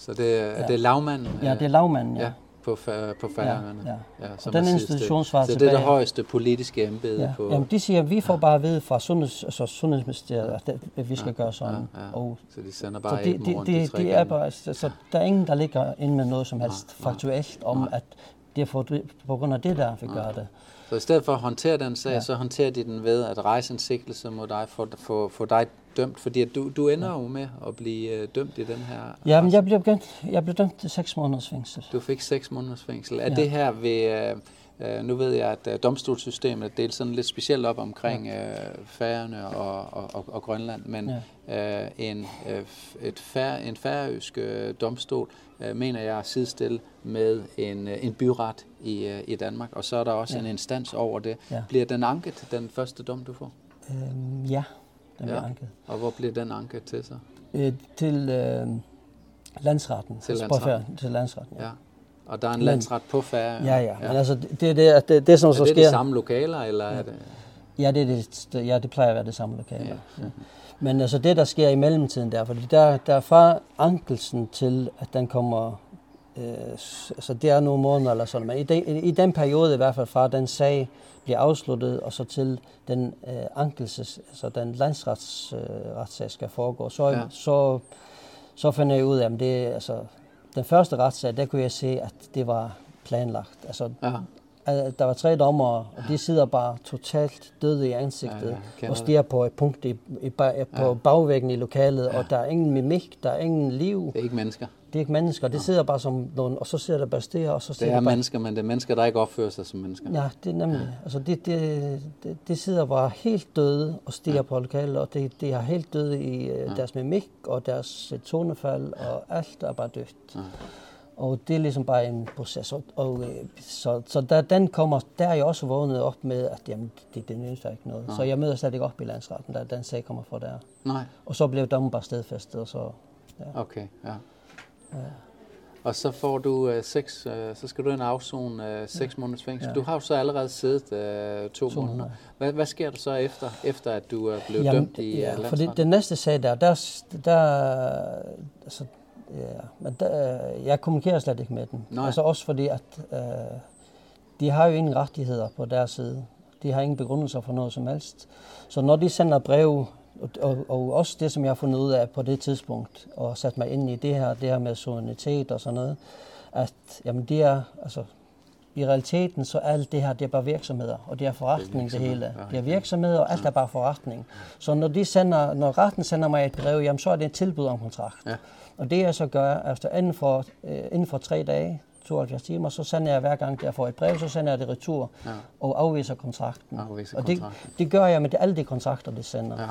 Så det er, ja. det er lavmanden? Ja, det er lavmanden, ja. ja. på, på færgerne. Ja, ja. ja og den institution svarer Så det er det højeste politiske embede ja. på... Jamen, de siger, at vi får bare at vide fra sundheds, altså Sundhedsministeriet, at, vi skal ja, gøre sådan. Ja, ja. Og, så de sender bare så de, de, de, de, de er bare, så, så der er ingen, der ligger inde med noget som helst ja, faktuelt om, ja. at det er for, på grund af det der, vi ja. gør det. Så i stedet for at håndtere den sag, ja. så håndterer de den ved at rejse en sigtelse mod dig, for, for, for dig dømt, fordi du, du ender jo med at blive uh, dømt i den her... Ja, men jeg blev, jeg blev dømt til seks måneders fængsel. Du fik seks måneders fængsel. Er ja. det her ved... Uh, nu ved jeg, at uh, domstolssystemet er delt sådan lidt specielt op omkring uh, Færøerne og, og, og, og Grønland, men ja. en, et fær, en færøsk domstol mener jeg er sidestillet med en, uh, en byret i, uh, i Danmark, og så er der også ja. en instans over det. Ja. Bliver den anket, den første dom, du får? Øhm, ja, den ja. anket. Og hvor bliver den anket til så? Øh, til øh, landsretten. Til landsretten? til landsretten, ja. ja. Og der er en landsret på færre? Ja, ja, ja. Men altså, det, det, det, det, det som så sker... Er det de samme lokaler, eller ja. er det... Ja, det, er det, ja, det plejer at være det samme lokaler. Ja. Ja. Men altså det, der sker i mellemtiden der, fordi der, der er fra ankelsen til, at den kommer, øh, altså det er nogle måneder eller sådan, men i, de, i den periode i hvert fald fra den sag bliver afsluttet, og så til den øh, ankelses, altså den landsretssag øh, skal foregå, så, ja. så, så finder jeg ud af, at det, altså, den første retssag, der kunne jeg se, at det var planlagt. Altså, ja. Der var tre dommer, og de sidder bare totalt døde i ansigtet ja, og stiger på et punkt i, i, på ja. bagvæggen i lokalet, ja. og der er ingen mimik, der er ingen liv. Det er ikke mennesker. Det er ikke mennesker. Det sidder bare som nogle, og så sidder der bare og så Det er bare, mennesker, men det er mennesker, der ikke opfører sig som mennesker. Ja, det er nemlig. Ja. Altså, det, det, det, det, sidder bare helt døde og stiger ja. på lokalet, og det, det er helt døde i uh, ja. deres mimik og deres tonefald, og alt er bare dødt. Ja. Og det er ligesom bare en proces. Og, og så, så der, den kommer, der er jeg også vågnet op med, at jamen, det, det nytter ikke noget. Nej. Så jeg møder slet ikke op i landsretten, der den sag kommer fra der. Nej. Og så blev dommen bare stedfæstet, og så... Ja. Okay, ja. Ja. Og så får du uh, seks, uh, så skal du ind og afzone uh, seks ja. måneders fængsel. Ja. Du har jo så allerede siddet uh, to, to måneder. Hvad, hvad sker der så efter, efter at du er blevet Jamen, dømt i ja, uh, for det, den næste sag der, der, der altså, ja, men der, jeg kommunikerer slet ikke med den. Nej. Altså også fordi, at uh, de har jo ingen rettigheder på deres side. De har ingen begrundelser for noget som helst. Så når de sender brev og, og, og også det, som jeg har fundet ud af på det tidspunkt, og sat mig ind i det her, det her med suverænitet og sådan noget, at jamen, det er, altså, i realiteten så alt det her, det er bare virksomheder, og det er forretning det, er det hele. Det er virksomheder, og alt er bare forretning. Så når, de sender, når retten sender mig et brev, jamen, så er det et tilbud om kontrakt. Ja. Og det jeg så gør, altså inden for, øh, inden for tre dage, 72 timer, så sender jeg hver gang, jeg får et brev, så sender jeg det retur ja. og afviser kontrakten. Afviser og det, det gør jeg med det, alle de kontrakter, de sender. Ja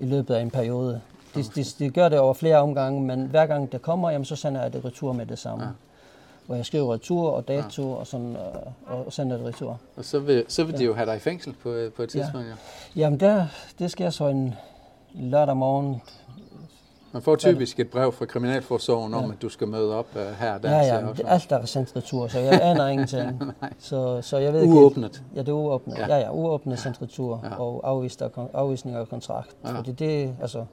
i løbet af en periode. De, de, de gør det over flere omgange, men hver gang det kommer, jamen, så sender jeg det retur med det samme. Ja. Hvor jeg skriver retur og dato ja. og, sådan, og, og sender det retur. Og så vil, så vil de jo have dig i fængsel på, på et tidspunkt, ja. ja. Jamen, der, det sker så en lørdag morgen man får typisk et brev fra Kriminalforsorgen om, at du skal møde op uh, her der. Ja, ja, det, alt der er sendt retur, så jeg aner ingenting. så, så jeg ved uåbnet? Ikke, ja, det er uåbnet. Ja, ja, ja uåbnet sendt retur ja. og afvist afvisning af kontrakt. Ja. Fordi det, altså,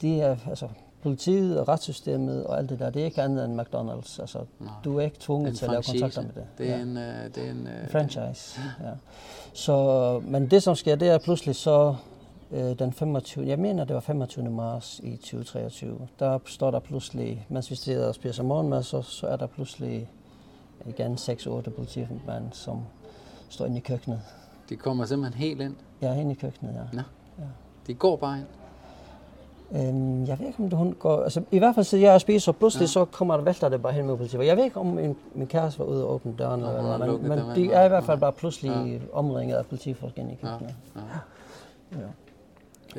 de er, altså, politiet og retssystemet og alt det der, det er ikke andet end McDonald's. Altså, Nej. du er ikke tvunget til at lave kontrakter med det. Det er ja. en, uh, det er en uh, franchise. Ja. Så, men det som sker, det er pludselig så øh, den 25. Jeg mener, det var 25. marts i 2023. Der står der pludselig, mens vi sidder og spiser morgenmad, så, så er der pludselig igen 6-8 politimænd, som står inde i køkkenet. De kommer simpelthen helt ind? Ja, ind i køkkenet, ja. Nå. ja. De går bare ind? Øhm, jeg ved ikke, om det hun går... Altså, I hvert fald sidder jeg og spiser, og pludselig ja. så kommer der vælter det bare hen med politiet. Jeg ved ikke, om min, min kæreste var ude og åbne døren, eller hvad, men, men de er i hvert fald bare pludselig ja. omringet af politifolk ind i køkkenet. Ja. Ja. Ja.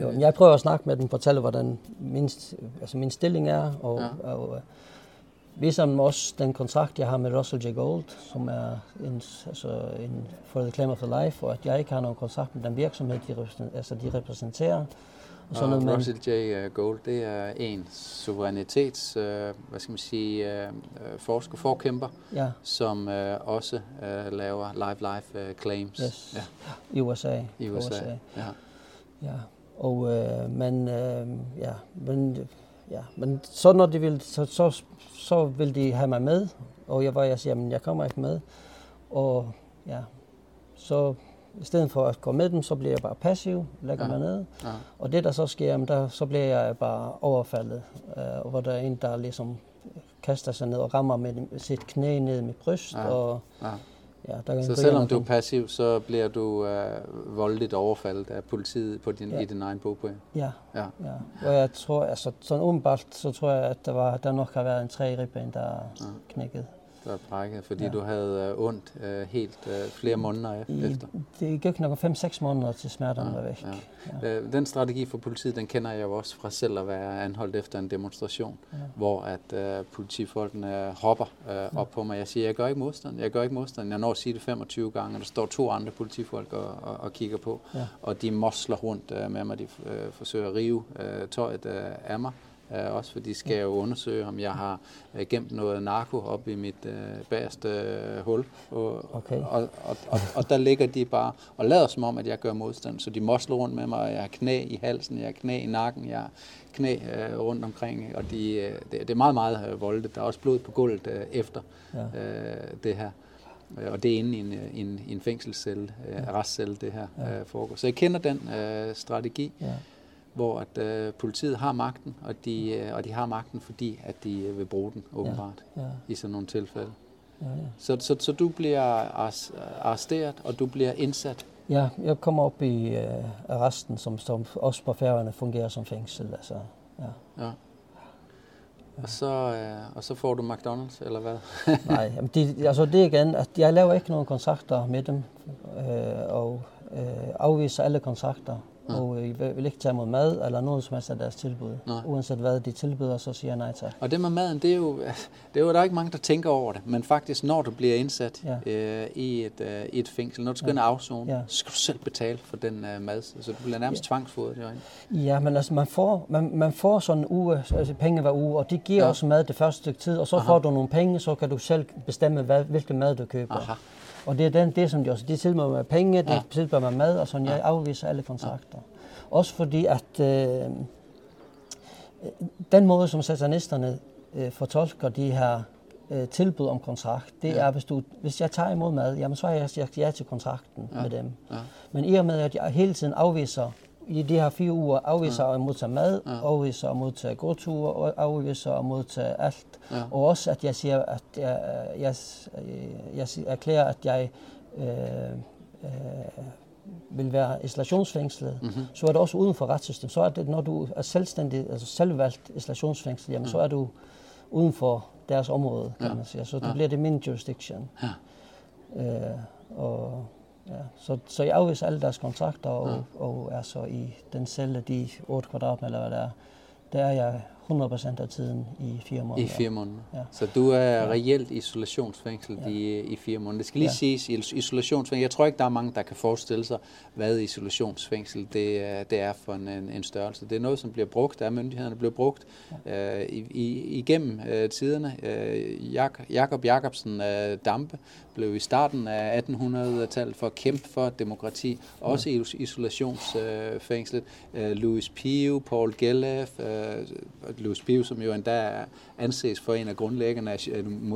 Jo, jeg prøver at snakke med dem, fortælle, hvordan min, altså min stilling er, og, ja. og uh, ligesom også den kontrakt, jeg har med Russell J. Gold, som er en, altså en for the claim of the life, og at jeg ikke har nogen kontrakt med den virksomhed, de, altså de repræsenterer. Og, sådan og noget, Russell J. Øh, Gold, det er en suverænitets, uh, hvad skal man sige, uh, forsker, forkæmper, ja. som uh, også uh, laver live life uh, claims. Yes. Ja. I USA. I USA, USA. ja. ja. Og, øh, men, øh, ja, men, ja, men så når de vil, så, så, så vil de have mig med Og jeg var, jeg siger, jamen jeg kommer ikke med. Og ja, så i stedet for at gå med dem, så bliver jeg bare passiv, lægger ja. mig ned. Ja. Og det der så sker, jamen, der, så bliver jeg bare overfaldet. Øh, hvor der er en, der ligesom kaster sig ned og rammer med sit knæ ned med bryst. Ja. Og, ja. Ja, der så selvom du er passiv, så bliver du uh, voldeligt overfaldet af politiet på din, ja. i din egen bogpæl? Ja. ja. ja. Og jeg tror, altså sådan umiddelbart, så tror jeg, at der, var, der nok har været en tre ribben, der ja. knækket er brækket, fordi ja. du havde uh, ondt uh, helt uh, flere måneder I, efter? Det gik nok 5-6 måneder til smerterne ja, var væk. Ja. Ja. Den strategi for politiet, den kender jeg jo også fra selv at være anholdt efter en demonstration, ja. hvor at uh, politifolkene hopper uh, ja. op på mig. Jeg siger, jeg gør ikke modstand, jeg gør ikke modstand. Jeg når at sige det 25 gange, og der står to andre politifolk og, og, og kigger på, ja. og de mosler rundt uh, med mig, de uh, forsøger at rive uh, tøjet uh, af mig. Uh, også fordi de skal jo undersøge, om jeg har uh, gemt noget narko op i mit uh, bagerste uh, hul. Og, okay. og, og, og, og der ligger de bare og lader som om, at jeg gør modstand. Så de mosler rundt med mig, og jeg har knæ i halsen, jeg har knæ i nakken, jeg har knæ uh, rundt omkring. Og de, uh, det, det er meget, meget uh, voldeligt. Der er også blod på gulvet uh, efter ja. uh, det her. Og det er inde i en, en, en fængselscelle, uh, arrestcelle, det her ja. uh, foregår. Så jeg kender den uh, strategi. Ja hvor at, øh, politiet har magten, og de, øh, og de har magten, fordi at de øh, vil bruge den åbenbart ja, ja. i sådan nogle tilfælde. Ja, ja. Så, så, så du bliver arresteret, og du bliver indsat? Ja, jeg kommer op i øh, arresten, som, som også på færgerne fungerer som fængsel. Altså, ja. ja. Og så, øh, og så får du McDonald's, eller hvad? Nej, jamen de, altså det igen, at jeg laver ikke nogen kontrakter med dem, øh, og øh, afviser alle kontrakter Ja. Og I vil ikke tage mod mad eller noget som helst af deres tilbud. Nej. Uanset hvad de tilbyder, så siger jeg nej tak. Og det med maden, det er jo, det er jo der er ikke mange, der tænker over det. Men faktisk, når du bliver indsat ja. øh, i, et, øh, i et fængsel, når du skal ja. ind afzone, ja. så skal du selv betale for den øh, mad. Så du bliver nærmest ja. tvangsfodret. Ja, men altså, man får, man, man får sådan en uge, altså penge hver uge, og de giver ja. også mad det første stykke tid, og så Aha. får du nogle penge, så kan du selv bestemme, hvad, hvilken mad du køber. Aha. Og det er den, det, som de også, de tilbyder med penge, de ja. tilbyder med mad, og sådan, jeg afviser alle kontrakter. Ja. Også fordi, at øh, den måde, som satanisterne øh, fortolker de her øh, tilbud om kontrakt, det ja. er, hvis, du, hvis jeg tager imod mad, jamen, så har jeg sagt ja til kontrakten ja. med dem. Ja. Men i og med, at jeg hele tiden afviser i de her fire uger afviser ja. at modtage mad, ja. afviser at modtage gåture, og afviser at modtage alt. Ja. Og også at jeg siger, at jeg, jeg, jeg, jeg erklærer, at jeg øh, øh, vil være isolationsfængslet, mm-hmm. så er det også uden for retssystemet. Så er det, når du er selvstændig, altså selvvalgt isolationsfængsel, jamen, mm. så er du uden for deres område, kan ja. man sige. Så det ja. bliver det min jurisdiction. Ja. Øh, og, ja, så, så jeg afviser alle deres kontrakter og, ja. og er så i den celle, de 8 kvadratmeter, eller hvad det er, der er jeg 100% af tiden i fire måneder. I fire måneder. Ja. Så du er ja. reelt isolationsfængsel ja. i, i fire måneder. Det skal lige ja. siges, isolationsfængsel, jeg tror ikke, der er mange, der kan forestille sig, hvad isolationsfængsel det, det er for en, en, en størrelse. Det er noget, som bliver brugt af myndighederne, bliver brugt ja. øh, i, i, igennem øh, tiderne. Øh, Jak, Jakob Jakobsen øh, Dampe blev i starten af 1800-tallet for at kæmpe for demokrati, også i isolationsfængslet. Øh, Louis Pio, Paul Gellef, øh, Louis Pio, som jo endda anses for en af grundlæggerne af,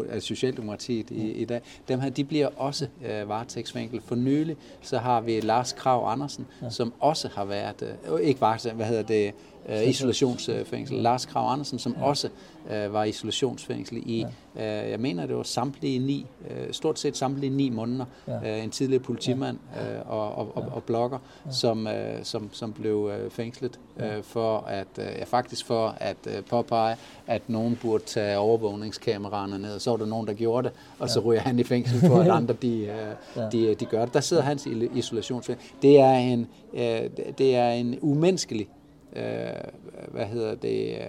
af Socialdemokratiet i, i dag, dem her, de bliver også øh, varetægtsfængslet. For nylig så har vi Lars Krav Andersen, ja. som også har været, øh, ikke varetægt, hvad hedder det, øh, isolationsfængsel. Lars Krav Andersen, som ja. også øh, var isolationsfængsel i, ja. øh, jeg mener det var samtlige ni, øh, stort set samtlige ni måneder, ja. øh, en tidligere politimand øh, og, og, og, og blogger, ja. som, øh, som, som blev øh, fængslet øh, for at, øh, ja, faktisk for at øh, påpege, at nogen burde tage overvågningskameraerne ned, og så var der nogen, der gjorde det, og ja. så ryger han i fængsel for, at andre de, øh, ja. de, de gør det. Der sidder hans isolationsfængsel. Det er en, øh, det er en umenneskelig øh, hvad hedder det, øh,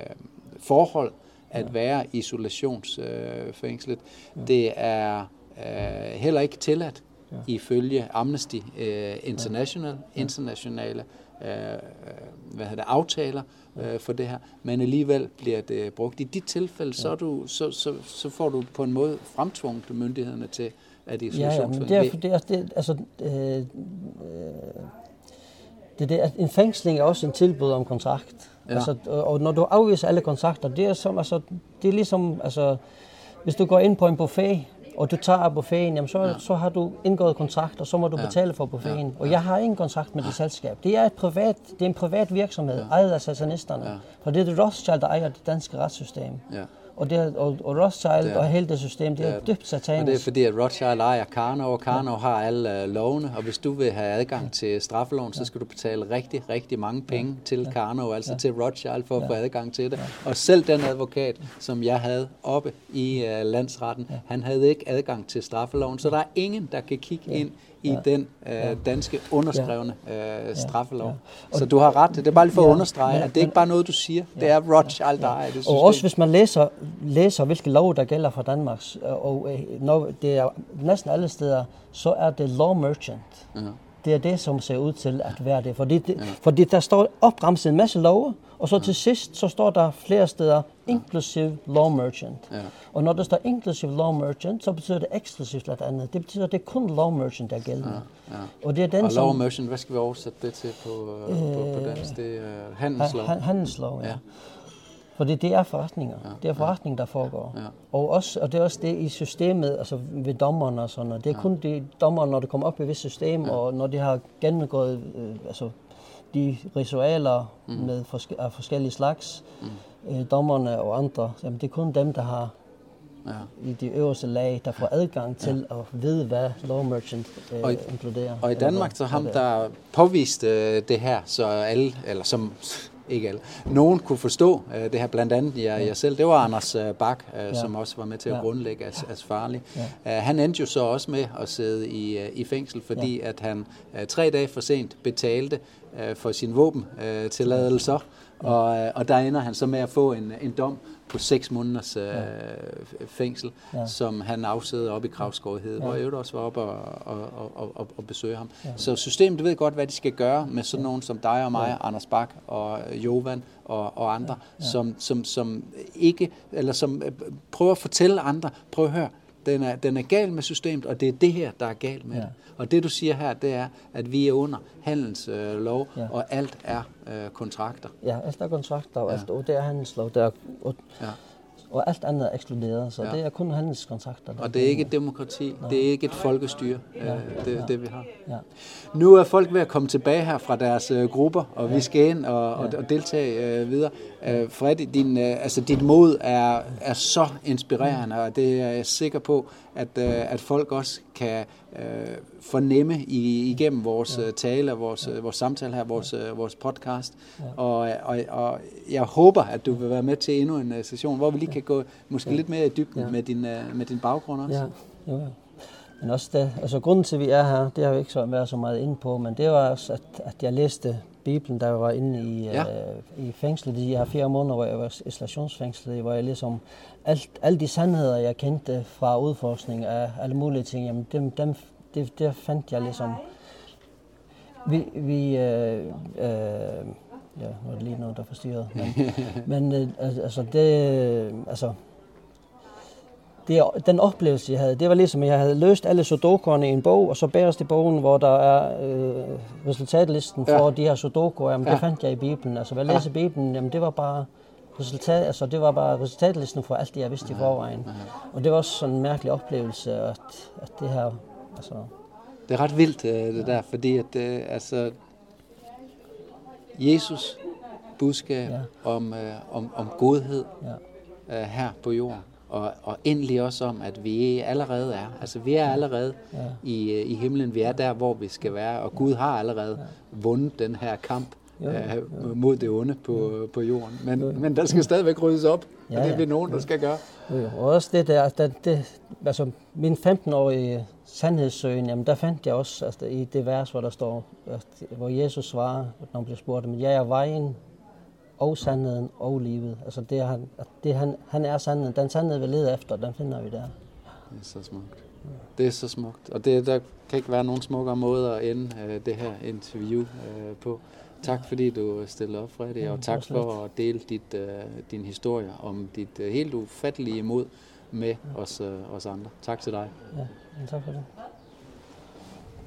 forhold at være isolationsfængslet. Øh. Det er øh, heller ikke tilladt ifølge Amnesty øh, International, internationale øh, hvad hedder det, aftaler øh, for det her, men alligevel bliver det brugt. I dit tilfælde, så, du, så, så, så får du på en måde fremtvunget myndighederne til at isolationsfængslet. Ja, ja, men det er, det er, det, altså, øh, det, det, en fængsling er også en tilbud om kontrakt. Ja. Altså, og når du afviser alle kontrakter, det er, som, altså, det er ligesom, altså, hvis du går ind på en buffet, og du tager buffeten, jamen så, ja. så har du indgået kontrakt, og så må du ja. betale for buffeten. Ja. Og jeg har ingen kontrakt med det selskab. Det er, et privat, det er en privat virksomhed, ja. ejet af satanisterne. Ja. For det er det Rothschild, der ejer det danske retssystem. Ja. Og, det, og, og Rothschild det er, og hele det system, det er, det er dybt satanisk. Og det er fordi, at Rothschild ejer Karno, og Karno ja. har alle uh, lovene, og hvis du vil have adgang ja. til straffeloven, så skal du betale rigtig, rigtig mange penge ja. til ja. Karno, altså ja. til Rothschild, for at ja. få adgang til det. Ja. Og selv den advokat, som jeg havde oppe i uh, landsretten, ja. han havde ikke adgang til straffeloven, så der er ingen, der kan kigge ja. ind i ja. den øh, danske underskrevne øh, straffelov. Ja. Ja. Så du har ret. Det er bare lige for ja. at understrege, ja. at det er ikke bare noget, du siger. Ja. Det er Rothschild, der ja. Og også hvis man læser, læser hvilke lov, der gælder for Danmark, og øh, når det er næsten alle steder, så er det law merchant. Ja. Det er det, som ser ud til at være det. Fordi, det, ja. fordi der står opremset en masse love, og så til sidst, så står der flere steder, inclusive law merchant. Ja. Og når der står inclusive law merchant, så betyder det eksklusivt eller andet. Det betyder, at det er kun law merchant, der er gældende. Ja. Ja. Og, det er den, og law som, merchant, hvad skal vi oversætte det til på, øh, på, på dansk? Det er uh, handelslov. Ha, handelslov, ja. ja. Fordi det er forretninger. Ja, det er forretninger, der foregår. Ja. Og, også, og det er også det i systemet, altså ved dommerne og sådan noget. Det er ja. kun de dommere, når det kommer op i et system, ja. og når de har gennemgået øh, altså, de ritualer mm. med forske, af forskellige slags, mm. øh, dommerne og andre, jamen det er kun dem, der har ja. i de øverste lag, der får adgang til ja. at vide, hvad law merchant øh, og i, inkluderer. Og i Danmark, så ham, der påviste øh, det her, så alle, eller som ikke alle, nogen kunne forstå uh, det her, blandt andet jeg, ja. jeg selv, det var Anders uh, Bak, uh, ja. som også var med til at ja. grundlægge as, as farlig. Ja. Uh, han endte jo så også med at sidde i, uh, i fængsel, fordi ja. at han uh, tre dage for sent betalte uh, for sin våbentilladelser, ja. og, uh, og der ender han så med at få en, en dom på seks måneders øh, fængsel, ja. som han afsæder op i Kravskårhed, ja. hvor jeg også var op og, og, og, og, og besøge ham. Ja. Så systemet ved godt, hvad de skal gøre med sådan nogen som dig og mig, ja. Anders Bak og Jovan og, og andre, ja. Ja. Som, som, som ikke, eller som øh, prøver at fortælle andre, prøv at høre, den er, den er gal med systemet, og det er det her, der er galt med ja. det. Og det du siger her, det er, at vi er under handelslov, øh, ja. og alt er øh, kontrakter. Ja, alt er kontrakter, og, ja. alt, og det er handelslov. Det er, og, ja og alt andet er ekskluderet, så ja. det er kun handelskontrakter. Og det er ikke et demokrati, Nej. det er ikke et folkestyre, ja. øh, det, ja. det vi har. Ja. Nu er folk ved at komme tilbage her fra deres øh, grupper, og ja. vi skal ind og, og, og deltage øh, videre. Øh, Freddy, din, øh, altså, dit mod er, er så inspirerende, og det er jeg sikker på, at, øh, at folk også kan øh, fornemme i, igennem vores ja. Øh, tale og vores, ja. Øh, vores samtale her, vores, ja. Øh, vores podcast. Ja. Og, og, og jeg håber, at du vil være med til endnu en session, hvor vi lige kan gå måske ja. lidt mere i dybden ja. med, din, med din baggrund også. Ja. Ja. Men også det, altså grunden til, at vi er her, det har jo ikke så været så meget inde på, men det var også, at, at jeg læste Bibelen, der var inde i, ja. øh, i fængslet. De her fire måneder, hvor jeg var isolationsfængslet, hvor jeg ligesom alt, alle de sandheder, jeg kendte fra udforskning af alle mulige ting, jamen dem, dem det, det fandt jeg ligesom... Vi, vi øh, øh, ja, nu er det lige noget, der forstyrret. Men, men øh, altså, det, altså, det, den oplevelse, jeg havde, det var ligesom, at jeg havde løst alle sudokuerne i en bog, og så bærest i bogen, hvor der er øh, resultatlisten for ja. de her sudokuer, jamen ja. det fandt jeg i Bibelen. Altså, hvad jeg læser Bibelen, jamen det var bare resultat, altså det var bare resultatlisten for alt det, jeg vidste i forvejen. Og det var også sådan en mærkelig oplevelse, at, at det her, altså... Det er ret vildt, øh, det der, fordi at, øh, altså, Jesus budskab ja. om, øh, om, om godhed ja. her på jorden, og, og endelig også om, at vi allerede er. Altså vi er allerede ja. i, i himlen. Vi er der, hvor vi skal være, og Gud har allerede vundet den her kamp ja, ja. mod det onde på, ja. på jorden. Men, ja. men der skal stadigvæk ryddes op, ja, og det er vi nogen, der skal gøre. Ja. Og også det der, det, det, altså min 15-årige sandhedssøgen, jamen der fandt jeg også altså, i det vers, hvor der står, at, hvor Jesus svarer, når han bliver spurgt, men jeg er vejen, og sandheden og livet. Altså det er han, det han, han er sandheden. Den sandhed, vi leder efter, den finder vi der. Det er så smukt. Det er så smukt. Og det, der kan ikke være nogen smukkere måde at ende uh, det her interview uh, på. Tak fordi du stillede op, Freddy, ja, og tak for at dele dit, uh, din historie om dit uh, helt ufattelige mod med os, uh, os andre. Tak til dig. Ja, tak for det.